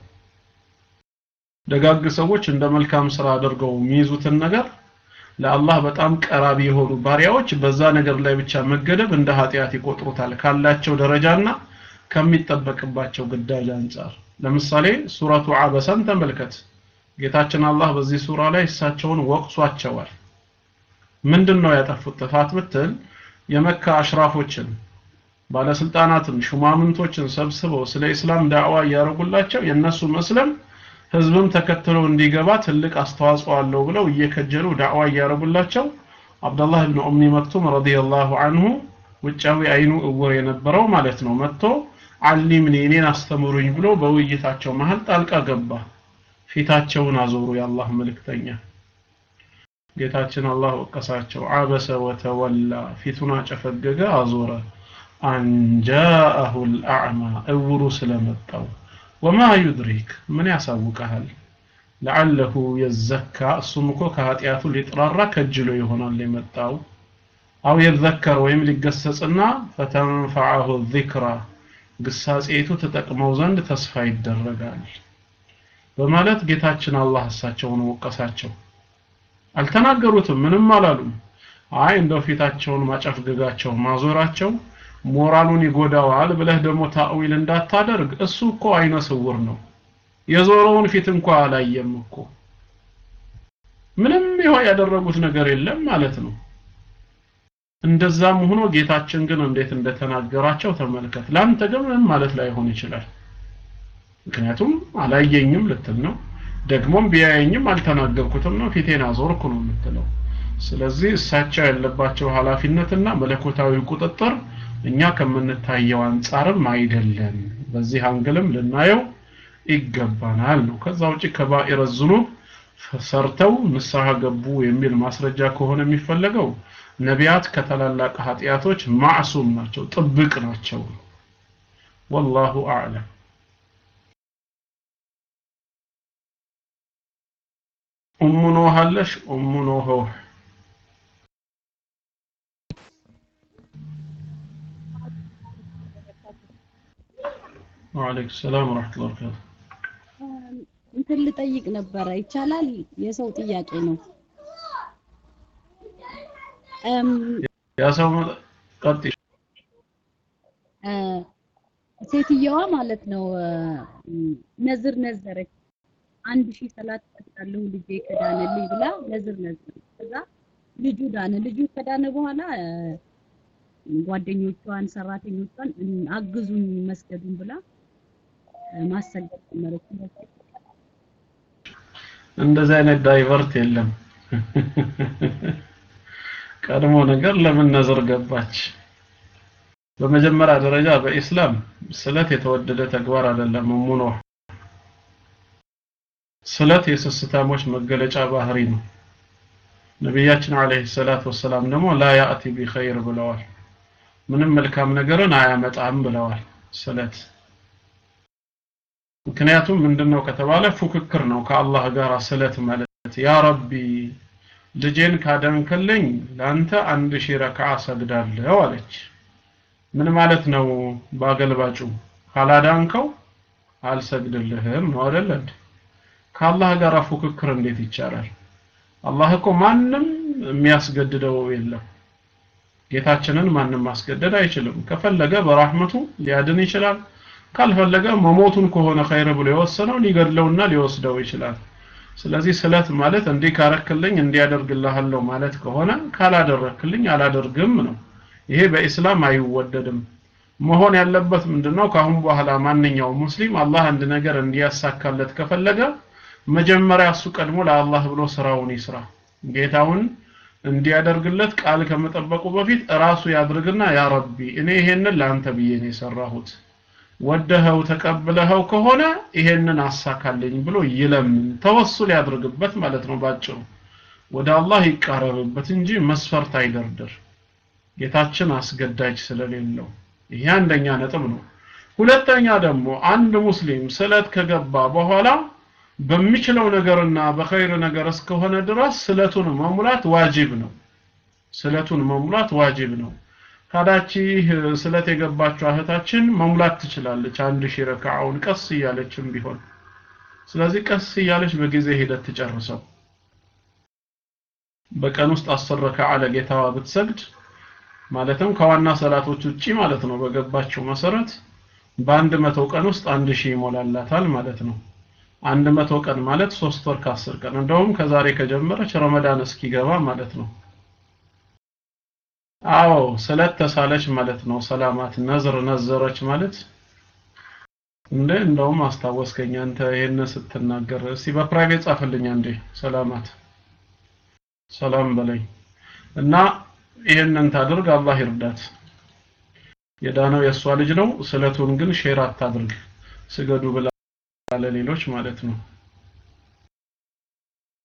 ደጋግ ሰዎች እንደ መልካም ስራ አድርገው የሚይዙትን ነገር ለአላህ በጣም ቀራቢ የሆኑ ባሪያዎች በዛ ነገር ላይ ብቻ መገደብ እንደ ኃጢአት ይቆጥሩታል ካላቸው ደረጃና ከሚጠበቅባቸው ግዳጅ አንጻር። ለምሳሌ ሱረቱ አበሰን ተመልከት። ጌታችን አላህ በዚህ ሱራ ላይ እሳቸውን ወቅሷቸዋል። ምንድን ነው ያጠፉት ጥፋት ብትል የመካ አሽራፎችን ባለስልጣናትን ሹማምንቶችን ሰብስበው ስለ ኢስላም ዳዕዋ እያደረጉላቸው የነሱ መስለም ህዝብም ተከትሎ እንዲገባ ትልቅ አስተዋጽኦ አለው ብለው እየከጀሉ ዳዕዋ እያደረጉላቸው አብደላህ ብን ኡሚ መክቱም ረዲየላሁ አንሁ ውጫዊ አይኑ እውር የነበረው ማለት ነው። መጥቶ አሊምኒ እኔን አስተምሩኝ ብሎ በውይይታቸው መሀል ጣልቃ ገባ። ፊታቸውን አዞሩ። የአላህ መልእክተኛ ጌታችን አላህ ወቀሳቸው። አበሰ ወተወላ ፊቱን አጨፈገገ አዞረ። አንጃአሁ ልአዕማ እውሩ ስለመጣው وما يدريك؟ ምን ያሳውቀሃል لعله يزكى እሱም እኮ ከኃጢአቱ ሊጥራራ ከጅሎ ይሆናል የመጣው። أو يذكر ወይም ሊገሰጽና فتنفعه الذكرى ግሳጼቱ ተጠቅመው ዘንድ ተስፋ ይደረጋል በማለት ጌታችን አላህ እሳቸውን ወቀሳቸው። አልተናገሩትም ምንም አላሉም። አይ እንደው ፊታቸውን ማጨፍገጋቸው ማዞራቸው ሞራሉን ይጎዳዋል ብለህ ደግሞ ታዊል እንዳታደርግ። እሱ እኮ አይነ ስውር ነው። የዞረውን ፊት እንኳ አላየም እኮ። ምንም ይሆን ያደረጉት ነገር የለም ማለት ነው። እንደዛም ሆኖ ጌታችን ግን እንዴት እንደተናገራቸው ተመልከት። ላንተ ግን ምንም ማለት ላይሆን ይችላል። ምክንያቱም አላየኝም ልትል ነው። ደግሞም ቢያየኝም አልተናገርኩትም ነው። ፊቴን አዞርኩ ነው የምትለው። ስለዚህ እሳቸው ያለባቸው ኃላፊነትና መለኮታዊ ቁጥጥር እኛ ከምንታየው አንጻርም አይደለም በዚህ አንግልም ልናየው ይገባናል ነው። ከዛ ውጪ ከባኢረ ዝኑብ ሰርተው ንስሐ ገቡ የሚል ማስረጃ ከሆነ የሚፈለገው ነቢያት ከታላላቅ ኃጢአቶች ማዕሱም ናቸው፣ ጥብቅ ናቸው። ወላሁ አዕለም። ኡሙ ኖህ ወአለይኩም ሰላም ወራህመቱላሂ ወበረካቱ። እንትን ልጠይቅ ነበረ። ይቻላል? የሰው ጥያቄ ነው። ያ ሰው ሴትየዋ ማለት ነው ነዝር ነዘረች። አንድ ሺህ ሰላት እሰግዳለሁ ልጄ ከዳነልኝ ብላ ነዝር ነዘረች። ከዛ ልጁ ዳነ። ልጁ ከዳነ በኋላ ጓደኞቿን፣ ሰራተኞቿን አግዙኝ መስገዱን ብላ ማሰገድ ጀመረች። እንደዚህ አይነት ዳይቨርት የለም። ቀድሞ ነገር ለምን ነዝር ገባች? በመጀመሪያ ደረጃ በኢስላም ስለት የተወደደ ተግባር አይደለም። እሙ ኖህ ስለት የስስታሞች መገለጫ ባህሪ ነው። ነቢያችን አለይሂ ሰላቱ ወሰላም ደግሞ ላ ያእቲ ቢኸይር ብለዋል። ምንም መልካም ነገርን አያመጣም ብለዋል ስለት ምክንያቱም ምንድነው ከተባለ ፉክክር ነው ከአላህ ጋር ስለት ማለት። ያ ረቢ ልጄን ካዳንክልኝ ለአንተ አንድ ሺህ ረክዓ ሰግዳለሁ አለች። ምን ማለት ነው ባገልባጩ ካላዳንከው አልሰግድልህም ነው አይደል ከአላህ ጋር ፉክክር እንዴት ይቻላል? አላህ እኮ ማንም የሚያስገድደው የለም። ጌታችንን ማንም ማስገደድ አይችልም። ከፈለገ በራህመቱ ሊያድን ይችላል ካልፈለገ መሞቱን ከሆነ ኸይር ብሎ የወሰነው ሊገድለውና ሊወስደው ይችላል። ስለዚህ ስለት ማለት እንዲህ ካረክልኝ እንዲያደርግልሃለሁ ማለት ከሆነ ካላደረክልኝ አላደርግም ነው። ይሄ በኢስላም አይወደድም። መሆን ያለበት ምንድነው? ካሁን በኋላ ማንኛውም ሙስሊም አላህ አንድ ነገር እንዲያሳካለት ከፈለገ መጀመሪያ እሱ ቀድሞ ለአላህ ብሎ ስራውን ይስራ። ጌታውን እንዲያደርግለት ቃል ከመጠበቁ በፊት ራሱ ያድርግና ያ ረቢ እኔ ይሄንን ለአንተ ብዬ ነው የሰራሁት ወደኸው ተቀብለኸው ከሆነ ይሄንን አሳካልኝ ብሎ ይለምን ተወሱል ያድርግበት ማለት ነው ባጭሩ። ወደ አላህ ይቃረብበት እንጂ መስፈርት አይደርድር። ጌታችን አስገዳጅ ስለሌለው ይሄ አንደኛ ነጥብ ነው። ሁለተኛ ደግሞ አንድ ሙስሊም ስለት ከገባ በኋላ በሚችለው ነገርና በኸይር ነገር እስከሆነ ድረስ ስለቱን መሙላት ዋጅብ ነው። ስለቱን መሙላት ዋጅብ ነው ታዳቺ ስለት የገባችው እህታችን መሙላት ትችላለች። አንድ ሺህ ረካዓውን ቀስ እያለችም ቢሆን። ስለዚህ ቀስ እያለች በጊዜ ሂደት ትጨርሰው። በቀን ውስጥ አስር ረካዓ ለጌታዋ ብትሰግድ ማለትም ከዋና ሰላቶች ውጪ ማለት ነው። በገባቸው መሰረት በአንድ መቶ ቀን ውስጥ አንድ ሺህ ይሞላላታል ማለት ነው። አንድ መቶ ቀን ማለት ሶስት ወር ከአስር ቀን። እንደውም ከዛሬ ከጀመረች ረመዳን እስኪገባ ማለት ነው አዎ ስለት ተሳለች ማለት ነው። ሰላማት ነዝር ነዘረች ማለት እንደ እንደውም አስታወስከኝ አንተ ይሄን ስትናገር። እስቲ በ private ጻፈልኝ አንዴ። ሰላማት ሰላም በለኝ። እና ይሄንን ታድርግ አላህ ይርዳት። የዳነው የእሷ ልጅ ነው። ስለቱን ግን share አታድርግ። ስገዱ ብላ ለሌሎች ማለት ነው።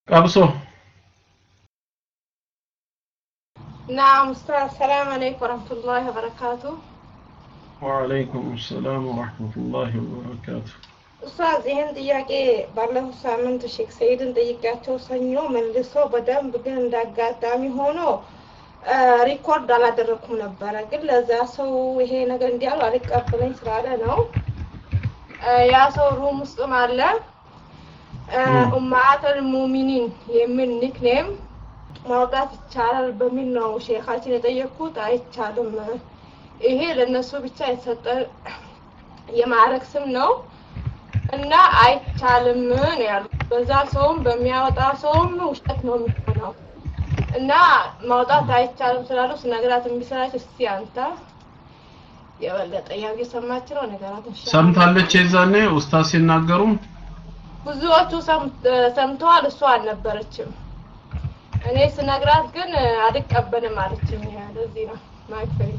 ቀብሶ نعم أستاذ السلام عليكم ورحمة الله وبركاته وعليكم السلام ورحمة الله وبركاته ኡስታዝ ይህን ጥያቄ ባለፈው ሳምንት ሼክ ሰይድን ጠይቄያቸው ሰኞ መልሶ በደንብ ግን እንዳጋጣሚ ሆኖ ሪኮርድ አላደረኩም ነበረ። ግን ለዛ ሰው ይሄ ነገር እንዲያሉ አልቀበለኝ ስላለ ነው። ያ ሰው ሩም ውስጥም አለ ኡማአተል ሙሚኒን የሚል ኒክኔም ማውጣት ይቻላል በሚል ነው ሼኻችን የጠየቅኩት። አይቻልም፣ ይሄ ለነሱ ብቻ የተሰጠ የማዕረግ ስም ነው እና አይቻልም ነው ያሉት። በዛ ሰውም በሚያወጣ ሰውም ውሸት ነው የሚሆነው እና ማውጣት አይቻልም ስላሉ ስነግራት ስላለች እስቲ አንተ የበለጠ ያው እየሰማች ነው ነገራት ሰምታለች የዛኔ ኡስታዝ ሲናገሩ ብዙዎቹ ሰምተዋል፣ እሷ አልነበረችም። እኔ ስነግራት ግን አልቀበልም አለችኝ። ለዚህ ነው mic free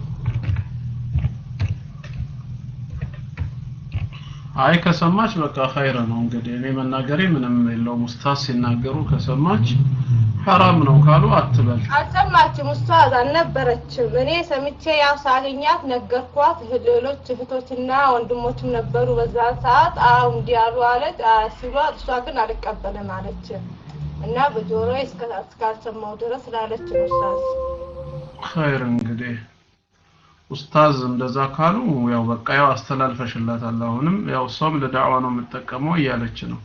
አይ ከሰማች በቃ ኸይር ነው እንግዲህ። እኔ መናገሬ ምንም የለውም። ኡስታዝ ሲናገሩ ከሰማች ሐራም ነው ካሉ አትበል። አልሰማችም ኡስታዝ አልነበረችም። እኔ ሰምቼ ያው ሳገኛት ነገርኳት። ሌሎች እህቶችና ወንድሞችም ነበሩ በዛ ሰዓት። አው እንዲህ አሉ አለች። ሲሏት እሷ ግን አልቀበልም አለች እና በጆሮዬ እስካልሰማው ድረስ ላለች ኡስታዝ። ኸይር እንግዲህ ኡስታዝ እንደዛ ካሉ ያው በቃ ያው አስተላልፈሽላታል። አሁንም ያው እሷም ለዳዕዋ ነው የምጠቀመው እያለች ነው።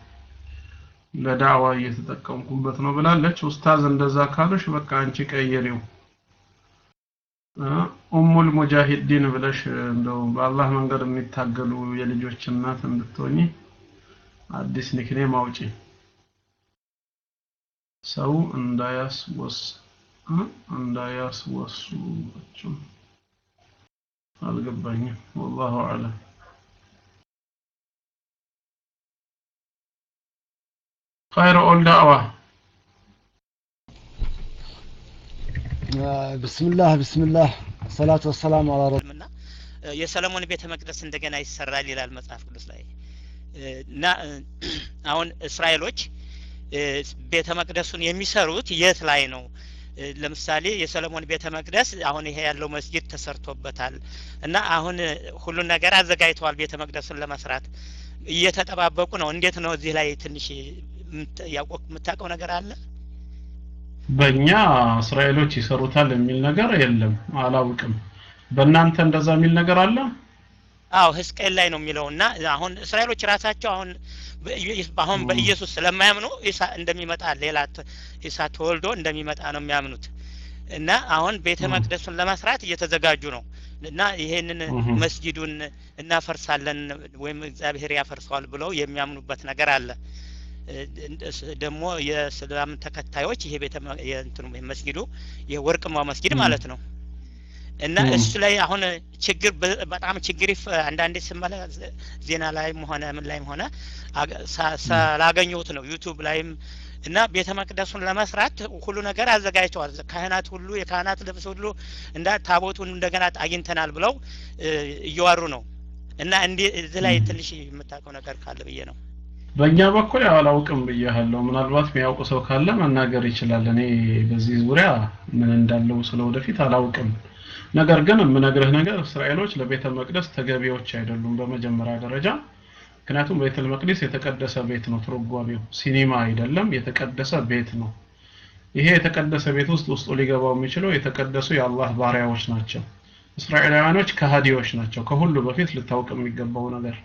ለዳዕዋ እየተጠቀምኩበት ነው ብላለች። ኡስታዝ እንደዛ ካሉሽ በቃ አንቺ ቀይሪው። እ ኡሙል ሙጃሂዲን ብለሽ እንደው በአላህ መንገድ የሚታገሉ የልጆች እናት እንድትሆኚ አዲስ ኒክኔም አውጪ ሰው እንዳያስወስ እ? እንዳያስወሱችሁ አልገባኝም። ወላሁ አዕለም። ኸይረ ኦል ዳዕዋ። ብስምላህ ብስምላህ። ሰላቱ ወሰላሙ አላ የሰለሞን ቤተ መቅደስ እንደገና ይሰራል ይላል መጽሐፍ ቅዱስ ላይ። እና አሁን እስራኤሎች ቤተ መቅደሱን የሚሰሩት የት ላይ ነው? ለምሳሌ የሰለሞን ቤተ መቅደስ አሁን ይሄ ያለው መስጊድ ተሰርቶበታል እና አሁን ሁሉን ነገር አዘጋጅተዋል ቤተ መቅደሱን ለመስራት እየተጠባበቁ ነው። እንዴት ነው እዚህ ላይ ትንሽ የምታውቀው ነገር አለ? በእኛ እስራኤሎች ይሰሩታል የሚል ነገር የለም፣ አላውቅም። በእናንተ እንደዛ የሚል ነገር አለ? አዎ ህዝቅኤል ላይ ነው የሚለው እና አሁን እስራኤሎች ራሳቸው አሁን አሁን በኢየሱስ ስለማያምኑ ኢሳ እንደሚመጣ ሌላ ኢሳ ተወልዶ እንደሚመጣ ነው የሚያምኑት። እና አሁን ቤተ መቅደሱን ለመስራት እየተዘጋጁ ነው። እና ይሄንን መስጊዱን እናፈርሳለን ወይም እግዚአብሔር ያፈርሰዋል ብለው የሚያምኑበት ነገር አለ። ደግሞ የእስላም ተከታዮች ይሄ ቤተ መስጊዱ የወርቅማው መስጊድ ማለት ነው እና እሱ ላይ አሁን ችግር በጣም ችግር አንዳንዴ ስመለ ዜና ላይም ሆነ ምን ላይም ሆነ ስላገኘሁት ነው YouTube ላይም እና ቤተ መቅደሱን ለመስራት ሁሉ ነገር አዘጋጅተዋል። ካህናት ሁሉ የካህናት ልብስ ሁሉ እንዳ ታቦቱን እንደገና አግኝተናል ብለው እየዋሩ ነው። እና እንዲህ እዚህ ላይ ትንሽ የምታውቀው ነገር ካለ ብዬ ነው። በእኛ በኩል ያው አላውቅም ብያለሁ። ምናልባት የሚያውቁ ሰው ካለ መናገር ይችላል። እኔ በዚህ ዙሪያ ምን እንዳለው ስለ ወደፊት አላውቅም። ነገር ግን የምነግርህ ነገር እስራኤሎች ለቤተ መቅደስ ተገቢዎች አይደሉም በመጀመሪያ ደረጃ። ምክንያቱም ቤተል መቅደስ የተቀደሰ ቤት ነው፣ ትርጓሜው ሲኒማ አይደለም፣ የተቀደሰ ቤት ነው። ይሄ የተቀደሰ ቤት ውስጥ ውስጡ ሊገባው የሚችለው የተቀደሱ የአላህ ባሪያዎች ናቸው። እስራኤላውያኖች ከሃዲዎች ናቸው። ከሁሉ በፊት ልታውቅ የሚገባው ነገር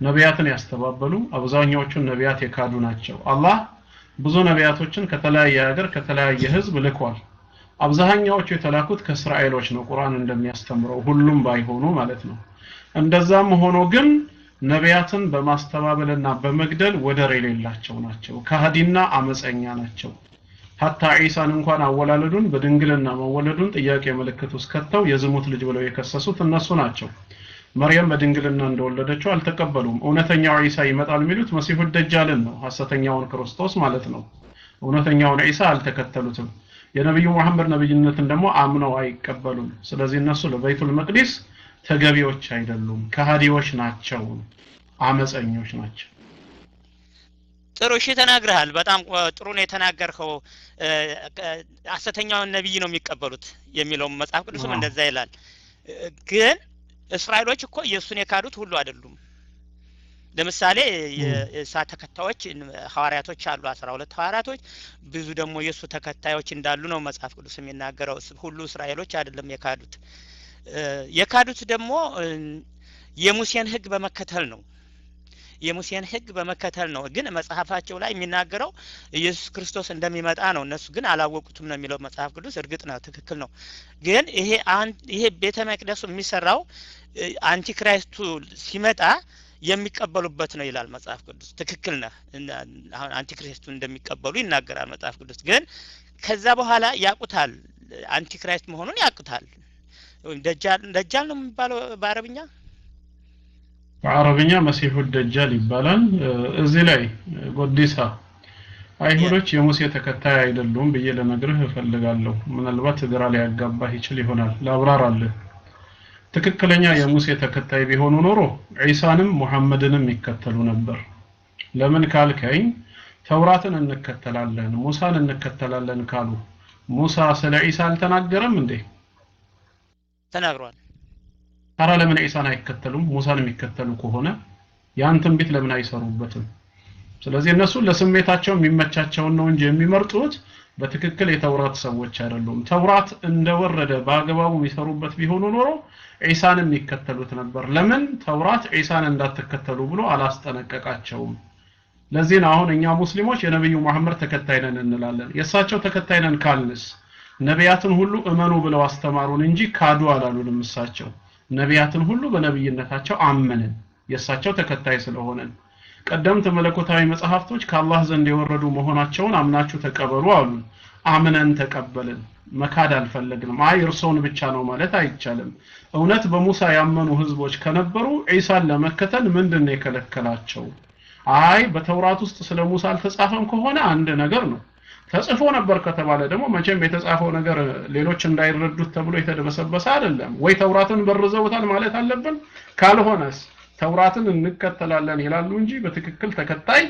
ነቢያትን ያስተባበሉ አብዛኛዎቹን ነቢያት የካዱ ናቸው። አላህ ብዙ ነቢያቶችን ከተለያየ ሀገር ከተለያየ ህዝብ ልኳል። አብዛኛዎቹ የተላኩት ከእስራኤሎች ነው፣ ቁርአን እንደሚያስተምረው ሁሉም ባይሆኑ ማለት ነው። እንደዛም ሆኖ ግን ነቢያትን በማስተባበልና በመግደል ወደር የሌላቸው ናቸው። ከሃዲና አመፀኛ ናቸው። ሀታ ዒሳን እንኳን አወላለዱን በድንግልና መወለዱን ጥያቄ ምልክት ውስጥ ከተው የዝሙት ልጅ ብለው የከሰሱት እነሱ ናቸው። መርየም በድንግልና እንደወለደችው አልተቀበሉም። እውነተኛው ዒሳ ይመጣል የሚሉት መሲሁ ደጃልን ነው፣ ሐሰተኛውን ክርስቶስ ማለት ነው። እውነተኛውን ዒሳ አልተከተሉትም። የነቢዩ መሐመድ ነብይነትን ደግሞ አምነው አይቀበሉም። ስለዚህ እነሱ ለበይቱል መቅዲስ ተገቢዎች አይደሉም፣ ከሃዲዎች ናቸው፣ አመፀኞች ናቸው። ጥሩ እሺ ተናግረሃል። በጣም ጥሩ ነው የተናገርከው። ሐሰተኛውን ነቢይ ነው የሚቀበሉት የሚለውም መጽሐፍ ቅዱስም እንደዛ ይላል። ግን እስራኤሎች እኮ ኢየሱስን የካዱት ሁሉ አይደሉም። ለምሳሌ የእሳ ተከታዮች ሐዋርያቶች አሉ፣ አስራ ሁለት ሐዋርያቶች። ብዙ ደግሞ የእሱ ተከታዮች እንዳሉ ነው መጽሐፍ ቅዱስ የሚናገረው። ሁሉ እስራኤሎች አይደለም የካዱት። የካዱት ደግሞ የሙሴን ሕግ በመከተል ነው። የሙሴን ሕግ በመከተል ነው። ግን መጽሐፋቸው ላይ የሚናገረው ኢየሱስ ክርስቶስ እንደሚመጣ ነው። እነሱ ግን አላወቁትም ነው የሚለው መጽሐፍ ቅዱስ። እርግጥ ነው፣ ትክክል ነው። ግን ይሄ ይሄ ቤተ መቅደሱ የሚሰራው Antichrist ኡ ሲመጣ የሚቀበሉበት ነው ይላል መጽሐፍ ቅዱስ። ትክክል ነህ። አሁን Antichrist ኡ እንደሚቀበሉ ይናገራል መጽሐፍ ቅዱስ። ግን ከዛ በኋላ ያቁታል፣ Antichrist መሆኑን ያቁታል። دجال ነው የሚባለው በአረብኛ በአረብኛ المسيح الدجال ይባላል። እዚህ ላይ ጎዲሳ አይሁዶች የሙሴ ተከታይ አይደሉም ብዬ ለነግርህ እፈልጋለሁ። ምናልባት ግራ ሊያጋባህ ይችል ይሆናል። ላብራራልህ። ትክክለኛ የሙሴ ተከታይ ቢሆኑ ኖሮ ዒሳንም ሙሐመድንም ይከተሉ ነበር። ለምን ካልከኝ ተውራትን እንከተላለን ሙሳን እንከተላለን ካሉ ሙሳ ስለ ዒሳ አልተናገረም እንዴ? ተናግሯል። ታዲያ ለምን ዒሳን አይከተሉም? ሙሳን የሚከተሉ ከሆነ ያን ትንቢት ለምን አይሰሩበትም? ስለዚህ እነሱ ለስሜታቸው የሚመቻቸውን ነው እንጂ የሚመርጡት በትክክል የተውራት ሰዎች አይደሉም። ተውራት እንደወረደ በአግባቡ የሚሰሩበት ቢሆኑ ኖሮ ዒሳንም ይከተሉት ነበር። ለምን ተውራት ዒሳን እንዳትከተሉ ብሎ አላስጠነቀቃቸውም? ለዚህ ነው አሁን እኛ ሙስሊሞች የነብዩ መሐመድ ተከታይ ነን እንላለን። የእሳቸው ተከታይ ነን ካልንስ ነቢያትን ሁሉ እመኑ ብለው አስተማሩን እንጂ ካዱ አላሉንም። እሳቸው ነቢያትን ሁሉ በነብይነታቸው አመንን የእሳቸው ተከታይ ስለሆነን። ቀደምት መለኮታዊ መጽሐፍቶች ከአላህ ዘንድ የወረዱ መሆናቸውን አምናችሁ ተቀበሉ አሉን። አምነን ተቀበልን። መካድ አልፈለግንም። አይ እርሶን ብቻ ነው ማለት አይቻልም። እውነት በሙሳ ያመኑ ህዝቦች ከነበሩ ዒሳን ለመከተል ምንድን ነው የከለከላቸው? አይ በተውራት ውስጥ ስለ ሙሳ አልተጻፈም ከሆነ አንድ ነገር ነው። ተጽፎ ነበር ከተባለ ደግሞ መቼም የተጻፈው ነገር ሌሎች እንዳይረዱት ተብሎ የተደበሰበሰ አይደለም። ወይ ተውራትን በርዘውታል ማለት አለብን። ካልሆነስ ተውራትን እንከተላለን ይላሉ እንጂ በትክክል ተከታይ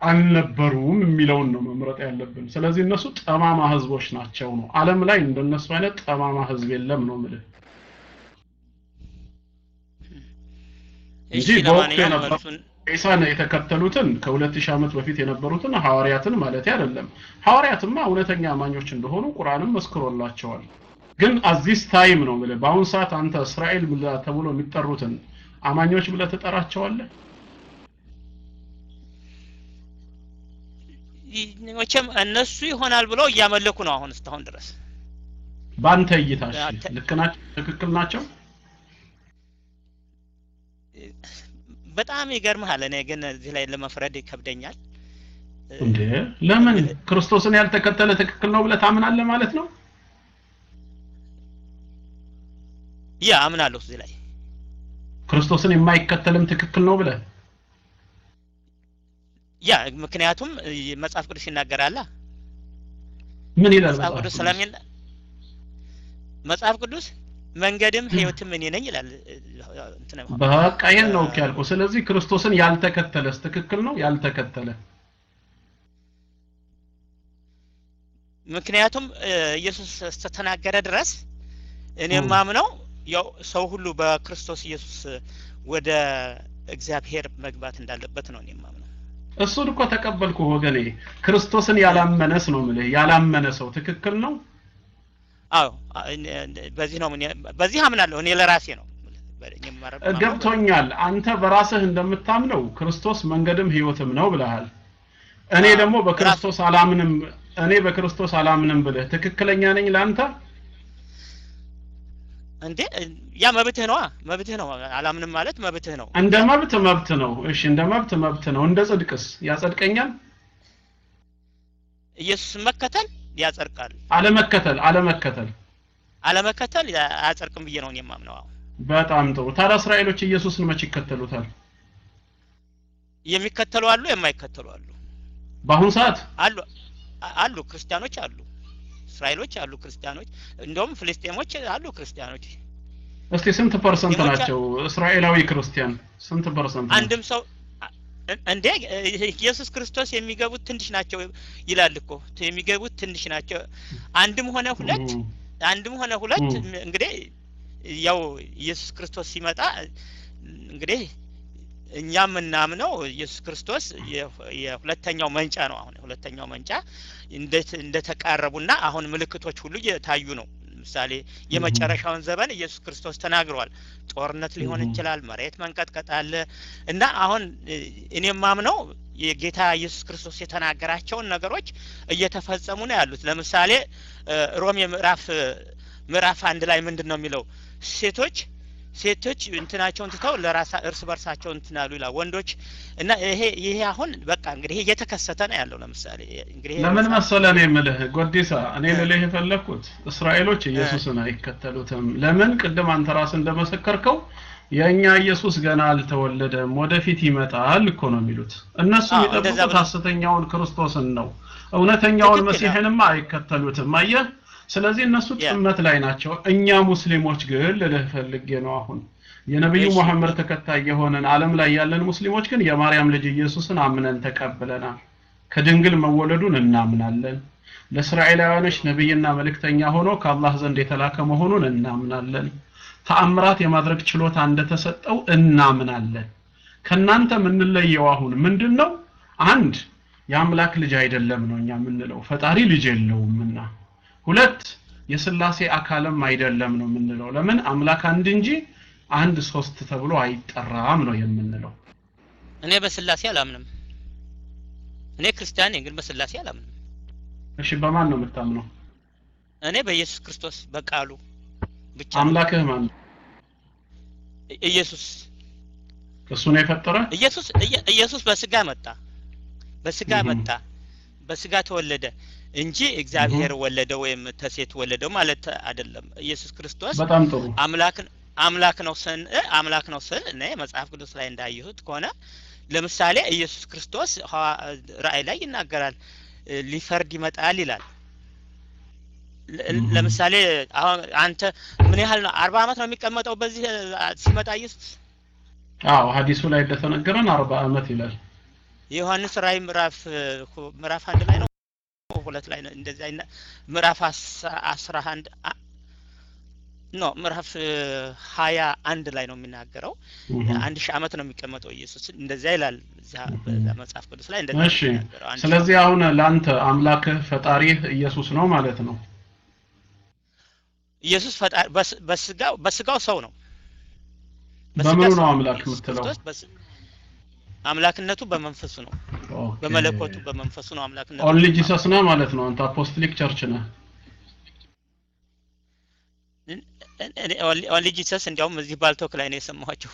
አልነበሩም የሚለውን ነው መምረጥ ያለብን። ስለዚህ እነሱ ጠማማ ህዝቦች ናቸው ነው። ዓለም ላይ እንደነሱ አይነት ጠማማ ህዝብ የለም ነው የምልህ እሺ እንጂ በወቅቱ የነበሩ የተከተሉትን ከሁለት ሺህ ዓመት በፊት የነበሩትን ሐዋርያትን ማለት አይደለም። ሐዋርያትማ እውነተኛ አማኞች እንደሆኑ ቁርአንም መስክሮላቸዋል። ግን አዚስ ታይም ነው ብለህ በአሁን ሰዓት አንተ እስራኤል ተብሎ የሚጠሩትን አማኞች ብለህ ትጠራቸዋለህ? መቼም እነሱ ይሆናል ብለው እያመለኩ ነው አሁን እስካሁን ድረስ በአንተ እይታ ልክ ናቸው? ትክክል ናቸው? በጣም ይገርምሃል። እኔ ግን እዚህ ላይ ለመፍረድ ይከብደኛል። እንዴ ለምን ክርስቶስን ያልተከተለ ትክክል ነው ብለህ ታምናለህ ማለት ነው? ያ አምናለሁ እዚህ ላይ ክርስቶስን የማይከተልም ትክክል ነው ብለህ ያ ምክንያቱም መጽሐፍ ቅዱስ ይናገራላ ምን ይላል መጽሐፍ ቅዱስ? ስለሚል መጽሐፍ ቅዱስ መንገድም ህይወትም እኔ ነኝ ይላል በቃ ይሄን ነው እኮ ያልኩህ። ስለዚህ ክርስቶስን ያልተከተለስ ትክክል ነው? ያልተከተለ ምክንያቱም ኢየሱስ እስከተናገረ ድረስ እኔ ም። የማምነው ያው ሰው ሁሉ በክርስቶስ ኢየሱስ ወደ እግዚአብሔር መግባት እንዳለበት ነው እኔ የማምነው። እሱን እኮ ተቀበልኩ ወገኔ። ክርስቶስን ያላመነስ ነው የምልህ። ያላመነ ሰው ትክክል ነው? አዎ በዚህ ነው በዚህ አምናለሁ እኔ ለራሴ ነው ማምነው ገብቶኛል። አንተ በራስህ እንደምታምነው ክርስቶስ መንገድም ህይወትም ነው ብለሃል። እኔ ደግሞ በክርስቶስ አላምንም እኔ በክርስቶስ አላምንም ብለህ ትክክለኛ ነኝ ለአንተ? እንዴ? ያ መብትህ ነዋ። መብትህ ነው። አላምንም ማለት መብትህ ነው። እንደ መብት መብት ነው። እሺ እንደ መብት መብት ነው። እንደ ጽድቅስ ያጸድቀኛል? ኢየሱስን መከተል ያጸድቃል። አለመከተል አለመከተል። አለመከተል አያጸድቅም ብዬ ነው እኔ የማምነው። በጣም ጥሩ። ታዲያ እስራኤሎች ኢየሱስን መቼ ይከተሉታል? የሚከተሉ አሉ የማይከተሉ አሉ። በአሁን ሰዓት? አሉ አሉ ክርስቲያኖች አሉ እስራኤሎች አሉ ክርስቲያኖች እንደውም ፍልስጤሞች አሉ ክርስቲያኖች። እስቲ ስንት percent ናቸው እስራኤላዊ ክርስቲያን? ስንት percent? አንድም ሰው እንዴ ኢየሱስ ክርስቶስ የሚገቡት ትንሽ ናቸው ይላል እኮ። የሚገቡት ትንሽ ናቸው። አንድም ሆነ ሁለት አንድም ሆነ ሁለት እንግዲህ ያው ኢየሱስ ክርስቶስ ሲመጣ እንግዲህ እኛ የምናምነው ኢየሱስ ክርስቶስ የሁለተኛው መምጫ ነው። አሁን የሁለተኛው መምጫ እንደ- እንደተቃረቡና አሁን ምልክቶች ሁሉ እየታዩ ነው። ለምሳሌ የመጨረሻውን ዘመን ኢየሱስ ክርስቶስ ተናግሯል። ጦርነት ሊሆን ይችላል፣ መሬት መንቀጥቀጥ አለ እና አሁን እኔ የማምነው የጌታ ኢየሱስ ክርስቶስ የተናገራቸውን ነገሮች እየተፈጸሙ ነው ያሉት። ለምሳሌ ሮሜ ምዕራፍ ምዕራፍ አንድ ላይ ምንድን ነው የሚለው? ሴቶች ሴቶች እንትናቸውን ትተው ለራሳ እርስ በርሳቸው እንትን አሉ ይላል። ወንዶች እና ይሄ ይሄ አሁን በቃ እንግዲህ ይሄ እየተከሰተ ነው ያለው። ለምሳሌ እንግዲህ ለምን መሰለህ እኔ የምልህ ጎዲሳ፣ እኔ ልልህ የፈለግኩት እስራኤሎች ኢየሱስን አይከተሉትም። ለምን? ቅድም አንተ ራስህ እንደመሰከርከው የእኛ ኢየሱስ ገና አልተወለደም፣ ወደፊት ይመጣል እኮ ነው የሚሉት። እነሱ የሚጠብቁት ሐሰተኛውን ክርስቶስን ነው። እውነተኛውን መሲሕንማ አይከተሉትም። አየህ፣ ስለዚህ እነሱ ጥመት ላይ ናቸው። እኛ ሙስሊሞች ግን ልልህ ፈልጌ ነው አሁን። የነብዩ እሺ። መሐመድ ተከታይ የሆነን ዓለም ላይ ያለን ሙስሊሞች ግን የማርያም ልጅ ኢየሱስን አምነን ተቀብለናል። ከድንግል መወለዱን እናምናለን። ለእስራኤላውያኖች ነብይና መልእክተኛ ሆኖ ከአላህ ዘንድ የተላከ መሆኑን እናምናለን። ተአምራት የማድረግ ችሎታ እንደተሰጠው እናምናለን። ከናንተ የምንለየው አሁን ምንድን ነው አንድ የአምላክ ልጅ አይደለም ነው እኛ የምንለው። ፈጣሪ ልጅ የለውምና ሁለት የስላሴ አካልም አይደለም ነው የምንለው። ለምን? አምላክ አንድ እንጂ አንድ ሶስት ተብሎ አይጠራም ነው የምንለው። እኔ በስላሴ አላምንም። እኔ ክርስቲያን ነኝ ግን በስላሴ አላምንም። እሺ በማን ነው የምታምነው? እኔ በኢየሱስ ክርስቶስ በቃሉ ብቻ አምላክህ ማን? ኢየሱስ። እሱ ነው የፈጠረ? ኢየሱስ ኢየ- ኢየሱስ በስጋ መጣ። በስጋ መጣ። በስጋ ተወለደ እንጂ እግዚአብሔር ወለደ ወይም ተሴት ወለደው ማለት አይደለም። ኢየሱስ ክርስቶስ በጣም ጥሩ። አምላክ አምላክ ነው ስን እ አምላክ ነው ስል እኔ መጽሐፍ ቅዱስ ላይ እንዳየሁት ከሆነ ለምሳሌ ኢየሱስ ክርስቶስ ራእይ ላይ ይናገራል ሊፈርድ ይመጣል ይላል። ለምሳሌ አሁን አንተ ምን ያህል ነው አርባ ዓመት ነው የሚቀመጠው በዚህ ሲመጣ ኢየሱስ? አዎ ሀዲሱ ላይ እንደተነገረን አርባ ዓመት ይላል። የዮሐንስ ራእይ ምዕራፍ ምዕራፍ አንድ ላይ ነው ሁለት ላይ ነው። እንደዚህ አይነት ምዕራፍ አስ- አስራ አንድ ኖ ምዕራፍ ሀያ አንድ ላይ ነው የሚናገረው። አንድ ሺህ ዓመት ነው የሚቀመጠው ኢየሱስ። እንደዚያ ይላል መጽሐፍ ቅዱስ ላይ እንደዛ ነው እሺ። ስለዚህ አሁን ለአንተ አምላክህ ፈጣሪህ ኢየሱስ ነው ማለት ነው? ኢየሱስ ፈጣሪ በስ- በስጋው በስጋው ሰው ነው። በምኑ ነው አምላክ የምትለው አምላክነቱ በመንፈሱ ነው። በመለኮቱ በመንፈሱ ነው አምላክነቱ። Only Jesus ነህ ማለት ነው አንተ Apostolic Church ነህ Only Jesus እንዲያውም እዚህ Paltalk ላይ ነው የሰማኋቸው።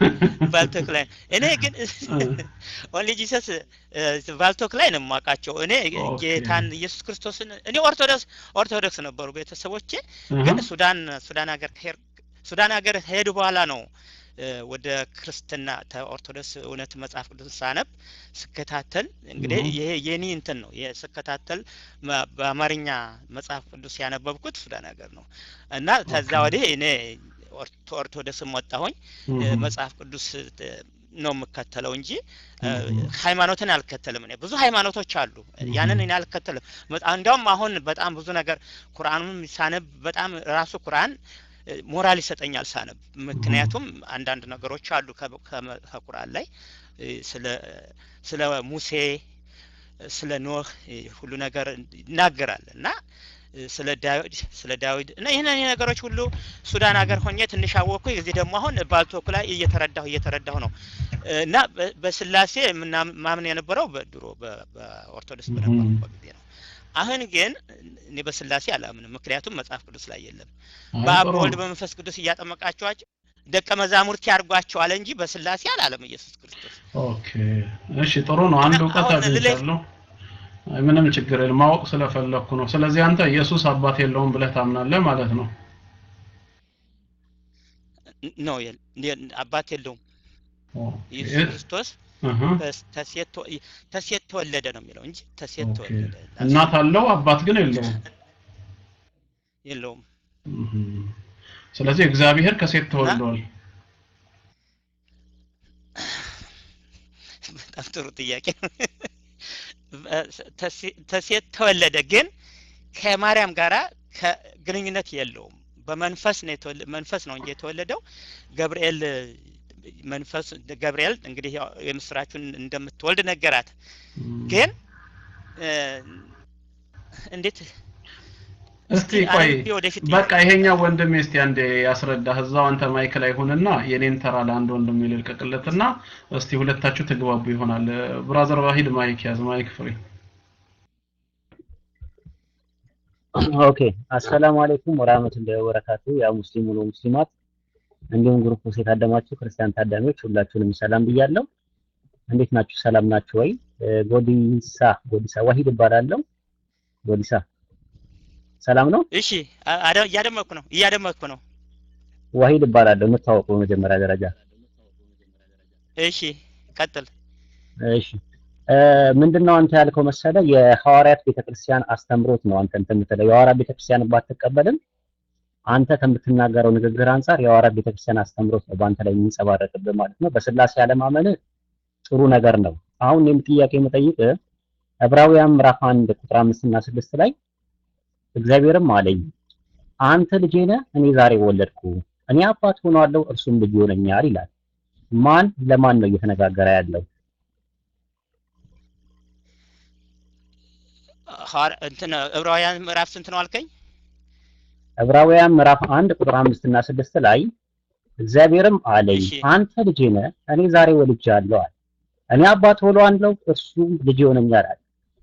Paltalk ላይ እኔ ግን Only Jesus Paltalk ላይ ነው የማውቃቸው። እኔ ጌታን ኢየሱስ ክርስቶስን እኔ ኦርቶዶክስ ኦርቶዶክስ ነበሩ ቤተሰቦቼ ግን ሱዳን ሱዳን ሀገር ሱዳን ሀገር ከሄዱ በኋላ ነው ወደ ክርስትና ኦርቶዶክስ እውነት መጽሐፍ ቅዱስ ሳነብ ስከታተል እንግዲህ ይሄ የኔ እንትን ነው። ስከታተል በአማርኛ መጽሐፍ ቅዱስ ያነበብኩት ሱዳን ሀገር ነው። እና ከዛ ወዲህ እኔ ኦርቶ- ኦርቶዶክስም ወጣሁኝ። መጽሐፍ ቅዱስ ነው የምከተለው እንጂ ሃይማኖትን አልከተልም። እኔ። ብዙ ሃይማኖቶች አሉ፣ ያንን እኔ አልከተልም። እንዲያውም አሁን በጣም ብዙ ነገር ቁርአኑም ሳነብ በጣም ራሱ ቁርአን ሞራል ይሰጠኛል ሳነብ። ምክንያቱም አንዳንድ ነገሮች አሉ ከቁርአን ላይ ስለ ስለ ሙሴ ስለ ኖህ ሁሉ ነገር ይናገራል እና ስለ ዳዊት ስለ ዳዊት እና ይህን ነገሮች ሁሉ ሱዳን ሀገር ሆኜ ትንሽ አወቅኩ። እዚህ ደግሞ አሁን ባልቶክ ላይ እየተረዳሁ እየተረዳሁ ነው እና በስላሴ ማምን የነበረው በድሮ በኦርቶዶክስ በነበርኩበት ጊዜ ነው። አሁን ግን እኔ በስላሴ አላምንም፣ ምክንያቱም መጽሐፍ ቅዱስ ላይ የለም። በአብ በወልድ በመንፈስ ቅዱስ እያጠመቃችኋቸው ደቀ መዛሙርት ያርጓቸዋል እንጂ በስላሴ አላለም ኢየሱስ ክርስቶስ። Okay። እሺ ጥሩ ነው። አንድ እውቀት አግኝቻለሁ። አይ፣ ምንም ችግር የለም። ማወቅ ስለፈለኩ ነው። ስለዚህ አንተ ኢየሱስ አባት የለውም ብለህ ታምናለህ ማለት ነው? ነው አባት የለውም። ኢየሱስ ክርስቶስ ተሴት ተወ- ተሴት ተወለደ ነው የሚለው እንጂ ተሴት ተወለደ እናት አለው? አባት ግን የለውም? የለውም። ስለዚህ እግዚአብሔር ከሴት ተወልዷል። በጣም ጥሩ ጥያቄ ተሴት ተወለደ ግን ከማርያም ጋራ ከግንኙነት የለውም። በመንፈስ ነው መንፈስ ነው እንጂ የተወለደው። ገብርኤል መንፈስ ገብርኤል እንግዲህ ያው የምስራቹን እንደምትወልድ ነገራት። ግን እንዴት? እስቲ ቆይ በቃ ይሄኛው ወንድሜ እስቲ አንዴ ያስረዳህ። እዛው አንተ mic ላይ ሁንና የኔን ተራ ለአንድ ወንድሜ ልልቀቅለትና እስቲ ሁለታችሁ ትግባቡ ይሆናል። brother ዋሂድ mic ያዝ mic free። OK። السلام عليكم ورحمة الله وبركاته يا مسلمون ومسلمات እንዲሁም group ውስጥ የታደማችሁ ክርስቲያን ታዳሚዎች ሁላችሁንም ሰላም ብያለሁ። እንዴት ናችሁ? ሰላም ናችሁ ወይ? ጎዲሳ ጎዲሳ ዋሂድ እባላለሁ። ጎዲሳ ሰላም ነው? እሺ እያደመኩ ነው እያደመኩ ነው። ዋሂድ እባላለሁ። የምታወቁ በመጀመሪያ ደረጃ። እሺ ቀጥል። እሺ ምንድነው አንተ ያልከው መሰለ የሐዋርያት ቤተክርስቲያን አስተምሮት ነው አንተ እንትን የምትለው። የሐዋርያት ቤተክርስቲያን ባትቀበልም አንተ ከምትናገረው ንግግር አንጻር የሐዋርያት ቤተክርስቲያን አስተምሮት ነው በአንተ ላይ የሚንጸባረቅብህ ማለት ነው። በስላሴ አለማመን ጥሩ ነገር ነው። አሁን እኔም ጥያቄ የምጠይቅ ዕብራውያን ምዕራፍ አንድ ቁጥር አምስት እና ስድስት ላይ እግዚአብሔርም አለኝ አንተ ልጄ ነህ፣ እኔ ዛሬ ወለድኩ፣ እኔ አባት ሆነዋለሁ፣ እርሱም ልጅ ይሆነኛል ይላል። ማን ለማን ነው እየተነጋገረ ያለው? እንትን ዕብራውያን ምዕራፍ ስንት ነው አልከኝ? ዕብራውያን ምዕራፍ አንድ ቁጥር አምስት እና ስድስት ላይ እግዚአብሔርም አለኝ አንተ ልጄ ነህ፣ እኔ ዛሬ ወልጄሃለሁ አለ። እኔ አባት ሆነዋለሁ፣ እርሱም ልጅ ይሆነኛል አለ።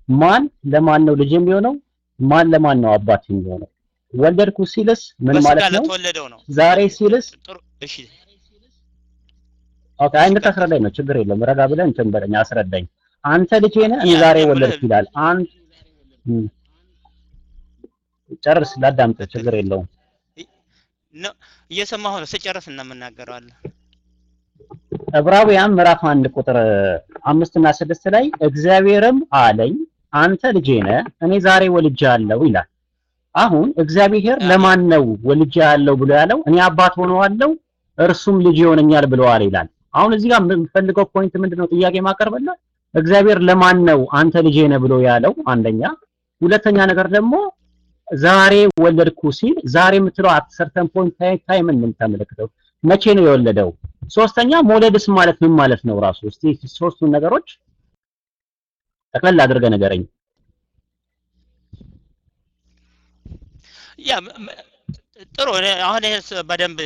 ማን ለማን ነው ልጅ የሚሆነው? ማን ለማን ነው አባት የሚሆነው? ወለድኩ ሲልስ ምን ማለት ነው? ዛሬ ሲልስ እሺ። OK፣ አይ እንድታስረዳኝ ነው፣ ችግር የለም። ረጋ ብለህ እንትን በለኝ፣ አስረዳኝ። አንተ ልጄ ነህ፣ እኔ ዛሬ ወለድኩ ይላል። እም፣ ጨርስ፣ ላዳምጥ፣ ችግር የለውም። ነው እየሰማሁ ነው። ስጨርስ እናመናገረዋለን። ዕብራውያን ምዕራፍ አንድ ቁጥር አምስት እና ስድስት ላይ እግዚአብሔርም አለኝ አንተ ልጄ ነህ እኔ ዛሬ ወልጄሃለሁ ይላል። አሁን እግዚአብሔር ለማን ነው ወልጄሃለሁ ብሎ ያለው? እኔ አባት ሆነዋለሁ እርሱም ልጅ ይሆነኛል ብለዋል ይላል። አሁን እዚህ ጋር የምፈልገው point ምንድነው? ጥያቄ ማቀርብልህ እግዚአብሔር ለማን ነው አንተ ልጄ ነህ ብሎ ያለው? አንደኛ። ሁለተኛ ነገር ደግሞ ዛሬ ወለድኩ ሲል ዛሬ የምትለው at certain point time የምታመለክተው መቼ ነው የወለደው? ሶስተኛ መውለድስ ማለት ምን ማለት ነው? ራሱ እስቲ ሶስቱን ነገሮች ጠቅለል አድርገህ ንገረኝ። ያ ጥሩ አሁን ይሄ በደንብ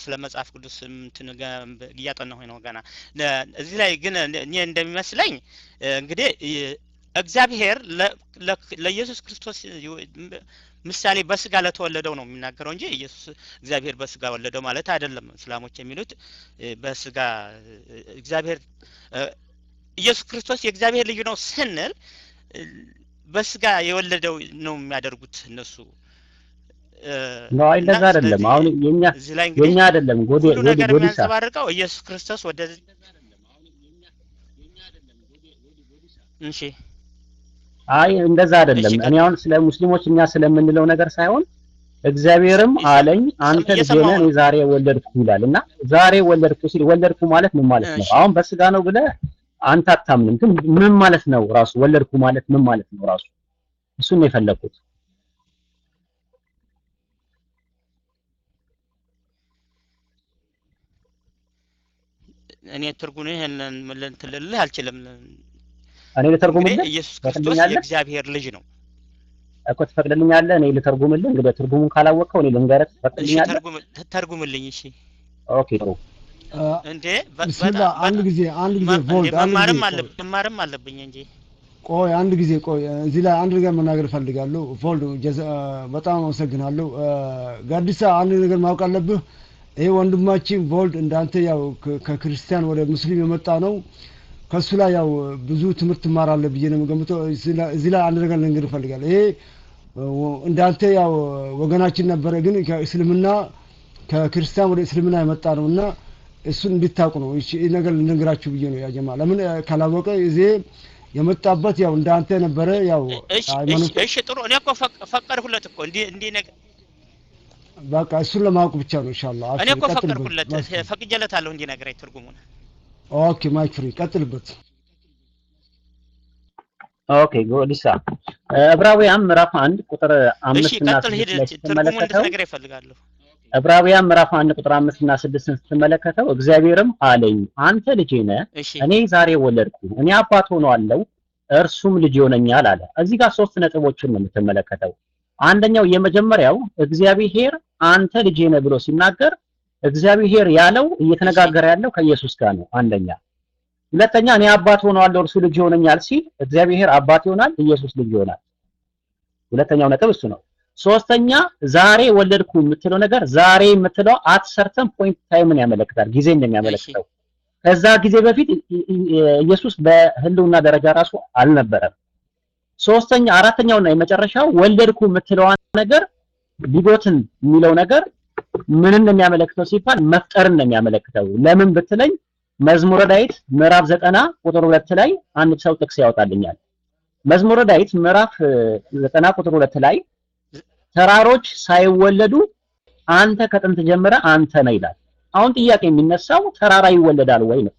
ስለ መጽሐፍ ቅዱስ እንትን እያጠናሁኝ ነው ገና እዚህ ላይ ግን እኔ እንደሚመስለኝ እንግዲህ እግዚአብሔር ለኢየሱስ ክርስቶስ ምሳሌ በስጋ ለተወለደው ነው የሚናገረው እንጂ ኢየሱስ እግዚአብሔር በስጋ ወለደው ማለት አይደለም። እስላሞች የሚሉት በስጋ እግዚአብሔር ኢየሱስ ክርስቶስ የእግዚአብሔር ልዩ ነው ስንል በስጋ የወለደው ነው የሚያደርጉት እነሱ ነው እንደዛ አይደለም። አሁን የኛ የኛ አይደለም ጎዴ ጎዴ ጎዲሳ ኢየሱስ ክርስቶስ ወደ እሺ አይ እንደዛ አይደለም። እኔ አሁን ስለ ሙስሊሞች እኛ ስለምንለው ነገር ሳይሆን እግዚአብሔርም አለኝ አንተ ልጄ ነህ እኔ ዛሬ ወለድኩ ይላል እና ዛሬ ወለድኩ ሲል ወለድኩ ማለት ምን ማለት ነው? አሁን በስጋ ነው ብለህ አንተ አታምንም፣ ግን ምን ማለት ነው ራሱ ወለድኩ ማለት ምን ማለት ነው ራሱ? እሱን ነው የፈለኩት። እኔ ትርጉሙ ይሄንን ልልህ አልችልም። እኔ ልተርጉምልህ ኢየሱስ ክርስቶስ? የእግዚአብሔር ልጅ ነው። እኮ ትፈቅድልኛለህ? እኔ ልተርጉምልህ። እንግዲህ ትርጉሙን ካላወቅኸው እኔ ልንገርህ፣ ትፈቅድልኛለህ? ተርጉም ተርጉምልኝ። እሺ OK ጥሩ። እንዴ በ- بسم الله በጣም- አንድ ጊዜ አንድ ጊዜ ዋሂድ አንድ መማርም አለብኝ መማርም አለብኝ እንጂ ቆይ አንድ ጊዜ ቆይ እዚህ ላይ አንድ ነገር መናገር እፈልጋለሁ። ፎልድ ጀዛ- በጣም አመሰግናለሁ። ጋዲሳ አንድ ነገር ማወቅ አለብህ። ይሄ ወንድማችን ዋሂድ እንዳንተ ያው ከክርስቲያን ወደ ሙስሊም የመጣ ነው። ከሱ ላይ ያው ብዙ ትምህርት ትማራለህ ብዬ ነው የምገምተው። እዚህ ላይ- አንድ ነገር ልንገር እፈልጋለሁ። ይሄ እንዳንተ ያው ወገናችን ነበረ፣ ግን ከእስልምና ከክርስቲያን ወደ እስልምና የመጣ ነው እና እሱን እንድታውቁ ነው ይህ ነገር ልነግራችሁ ብዬ ነው ያጀማ። ለምን ካላወቀ ጊዜ የመጣበት ያው እንዳንተ ነበረ ያው እሺ ሃይማኖት እሺ እሺ ጥሩ እኔ እኮ ፈቀድኩለት እኮ እንዲህ እንዲህ ነገር በቃ እሱን ለማወቅ ብቻ ነው ኢንሻአላህ። እኔ እኮ ፈቀድኩለት ፈቅጄለታለሁ እንዲነግረኝ ትርጉሙን OK mic free፣ ቀጥልበት። OK ጎዲሳ ዕብራውያን ምዕራፍ አንድ ቁጥር አምስት እና ስድስት ስትመለከተው ዕብራውያን ምዕራፍ አንድ ቁጥር አምስት እና ስድስትን ስትመለከተው እግዚአብሔርም አለኝ አንተ ልጄ ነህ እኔ ዛሬ ወለድኩ እኔ አባት ሆነዋለሁ እርሱም ልጅ ይሆነኛል አለ። እዚህ ጋር ሶስት ነጥቦችን ነው የምትመለከተው። አንደኛው የመጀመሪያው እግዚአብሔር አንተ ልጄ ነህ ብሎ ሲናገር እግዚአብሔር ያለው እየተነጋገረ ያለው ከኢየሱስ ጋር ነው። አንደኛ። ሁለተኛ እኔ አባት ሆነዋለሁ እርሱ ልጅ ይሆነኛል ሲል እግዚአብሔር አባት ይሆናል፣ ኢየሱስ ልጅ ይሆናል። ሁለተኛው ነጥብ እሱ ነው። ሶስተኛ ዛሬ ወለድኩ የምትለው ነገር ዛሬ የምትለው at certain point time ን ያመለክታል፣ ጊዜ እንደሚያመለክተው ከዛ ጊዜ በፊት ኢየሱስ በህልውና ደረጃ ራሱ አልነበረም። ሶስተኛ አራተኛውና የመጨረሻው ወለድኩ የምትለዋን ነገር ቢጎትን የሚለው ነገር ምንን ነው የሚያመለክተው ሲባል መፍጠርን ነው የሚያመለክተው። ለምን ብትለኝ መዝሙረ ዳዊት ምዕራፍ ዘጠና ቁጥር ሁለት ላይ አንድ ሰው ጥቅስ ያወጣልኛል። መዝሙረ ዳዊት ምዕራፍ ዘጠና ቁጥር ሁለት ላይ ተራሮች ሳይወለዱ አንተ ከጥንት ጀምረ አንተ ነህ ይላል። አሁን ጥያቄ የሚነሳው ተራራ ይወለዳል ወይ ነው።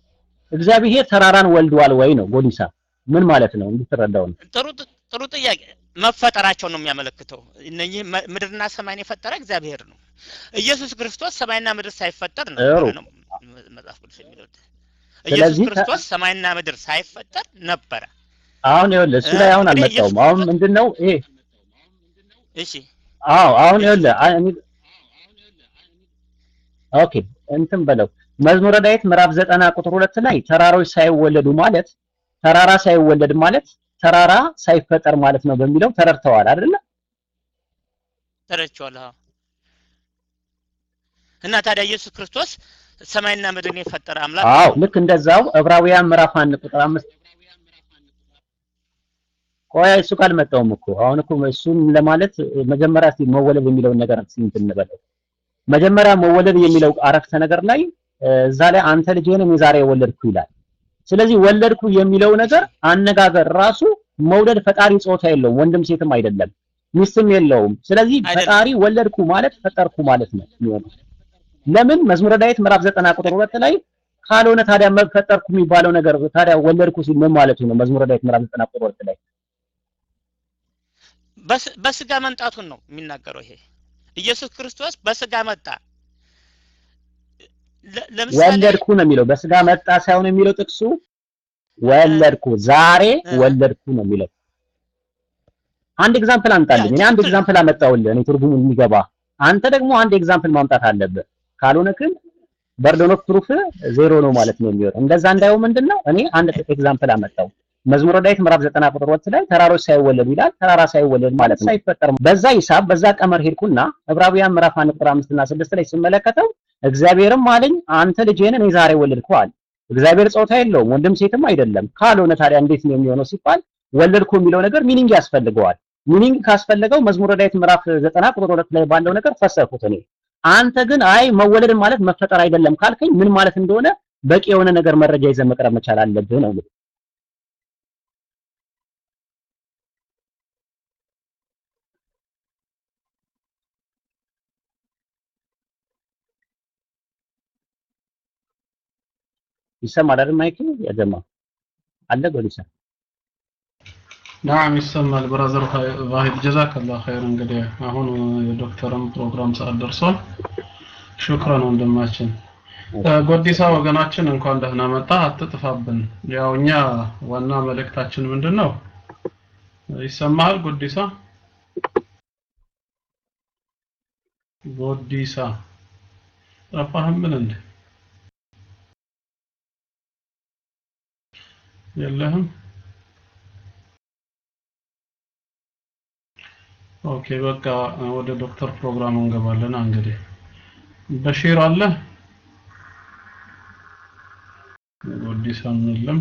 እግዚአብሔር ተራራን ወልዷል ወይ ነው። ጎዲሳ ምን ማለት ነው? እንድትረዳው ነው። ጥሩ ጥሩ ጥያቄ። መፈጠራቸው ነው የሚያመለክተው። እነኚህ ምድርና ሰማይን የፈጠረ እግዚአብሔር ነው። ኢየሱስ ክርስቶስ ሰማይና ምድር ሳይፈጠር ነው መጽሐፍ ቅዱስ የሚለው። ኢየሱስ ክርስቶስ ሰማይና ምድር ሳይፈጠር ነበረ። አሁን ይኸውልህ እሱ ላይ አሁን አልመጣሁም። አሁን ምንድነው ይሄ? እሺ አዎ አሁን ይኸውልህ OK እንትን በለው መዝሙረ ዳዊት ምዕራፍ ዘጠና ቁጥር ሁለት ላይ ተራሮች ሳይወለዱ ማለት ተራራ ሳይወለድ ማለት ተራራ ሳይፈጠር ማለት ነው በሚለው ተረድተዋል አይደለ? ተረድቼዋለሁ። እና ታዲያ ኢየሱስ ክርስቶስ ሰማይና ምድርን የፈጠረ አምላክ አዎ ልክ እንደዛው ዕብራውያን ምዕራፍ አንድ ቁጥር አምስት ቆይ እሱ አልመጣሁም እኮ አሁን እኮ እሱን ለማለት መጀመሪያ እስኪ መወለድ የሚለውን ነገር እንትን እንበለው። መጀመሪያ መወለድ የሚለው አረፍተ ነገር ላይ እዛ ላይ አንተ ልጅህን እኔ ዛሬ ወለድኩ ይላል። ስለዚህ ወለድኩ የሚለው ነገር አነጋገር ራሱ መውለድ ፈጣሪ ጾታ የለውም፣ ወንድም ሴትም አይደለም፣ ሚስትም የለውም። ስለዚህ ፈጣሪ ወለድኩ ማለት ፈጠርኩ ማለት ነው የሚሆነው። ለምን መዝሙረ ዳዊት ምዕራፍ ዘጠና ቁጥር ሁለት ላይ ካልሆነ ታዲያ ፈጠርኩ የሚባለው ነገር ታዲያ ወለድኩ ሲል ምን ማለቱ ነው? መዝሙረ ዳዊት ምዕራፍ ዘጠና ቁጥር ሁለት ላይ በስጋ መምጣቱን ነው የሚናገረው። ይሄ ኢየሱስ ክርስቶስ በስጋ መጣ። ወለድኩ ነው የሚለው በስጋ መጣ ሳይሆን የሚለው ጥቅሱ ወለድኩ ዛሬ ወለድኩ ነው የሚለው። አንድ example አምጣልኝ። እኔ አንድ example አመጣሁልህ፣ እኔ ትርጉሙ የሚገባ አንተ ደግሞ አንድ example ማምጣት አለብህ። ካልሆነ ግን burden of proof zero ነው ማለት ነው የሚሆነው። እንደዛ እንዳይሆን ምንድነው እኔ አንድ example አመጣው። መዝሙረ ዳዊት ምዕራፍ 90 ቁጥር 2 ላይ ተራሮች ሳይወለዱ ይላል። ተራራ ሳይወለድ ማለት ሳይፈጠር በዛ ሂሳብ በዛ ቀመር ሄድኩና ዕብራውያን ምዕራፍ 1 ቁጥር 5 እና 6 ላይ ስመለከተው እግዚአብሔርም አለኝ አንተ ልጄ ነህ እኔ ዛሬ ወለድኩ አለ። እግዚአብሔር ጾታ የለውም ወንድም ሴትም አይደለም። ካልሆነ ታዲያ እንዴት ነው የሚሆነው ሲባል ወለድኩ የሚለው ነገር meaning ያስፈልገዋል። meaning ካስፈለገው መዝሙረ ዳዊት ምዕራፍ 90 ቁጥር 2 ላይ ባለው ነገር ፈሰርኩት እኔ። አንተ ግን አይ መወለድ ማለት መፈጠር አይደለም ካልከኝ ምን ማለት እንደሆነ በቂ የሆነ ነገር መረጃ ይዘህ መቅረብ መቻል አለብህ ነው እንግዲህ ይሰማል አይደል? mic يا جماعة አለ ጎዲሳ نعم ይሰማል። brother ዋሂድ جزاك الله خير። እንግዲህ አሁን የዶክተርም ፕሮግራም ሰዓት ደርሷል። ሹክራን ወንድማችን ጎዲሳ ወገናችን እንኳን ደህና መጣ። አትጥፋብን። ያው እኛ ዋና መልእክታችን ምንድን ነው? ይሰማሃል ጎዲሳ? ጎዲሳ ጠፋህምን እንዴ? የለህም? OK በቃ ወደ ዶክተር ፕሮግራም እንገባለን። እንግዲህ በሺር አለ ጎዲሳም የለም።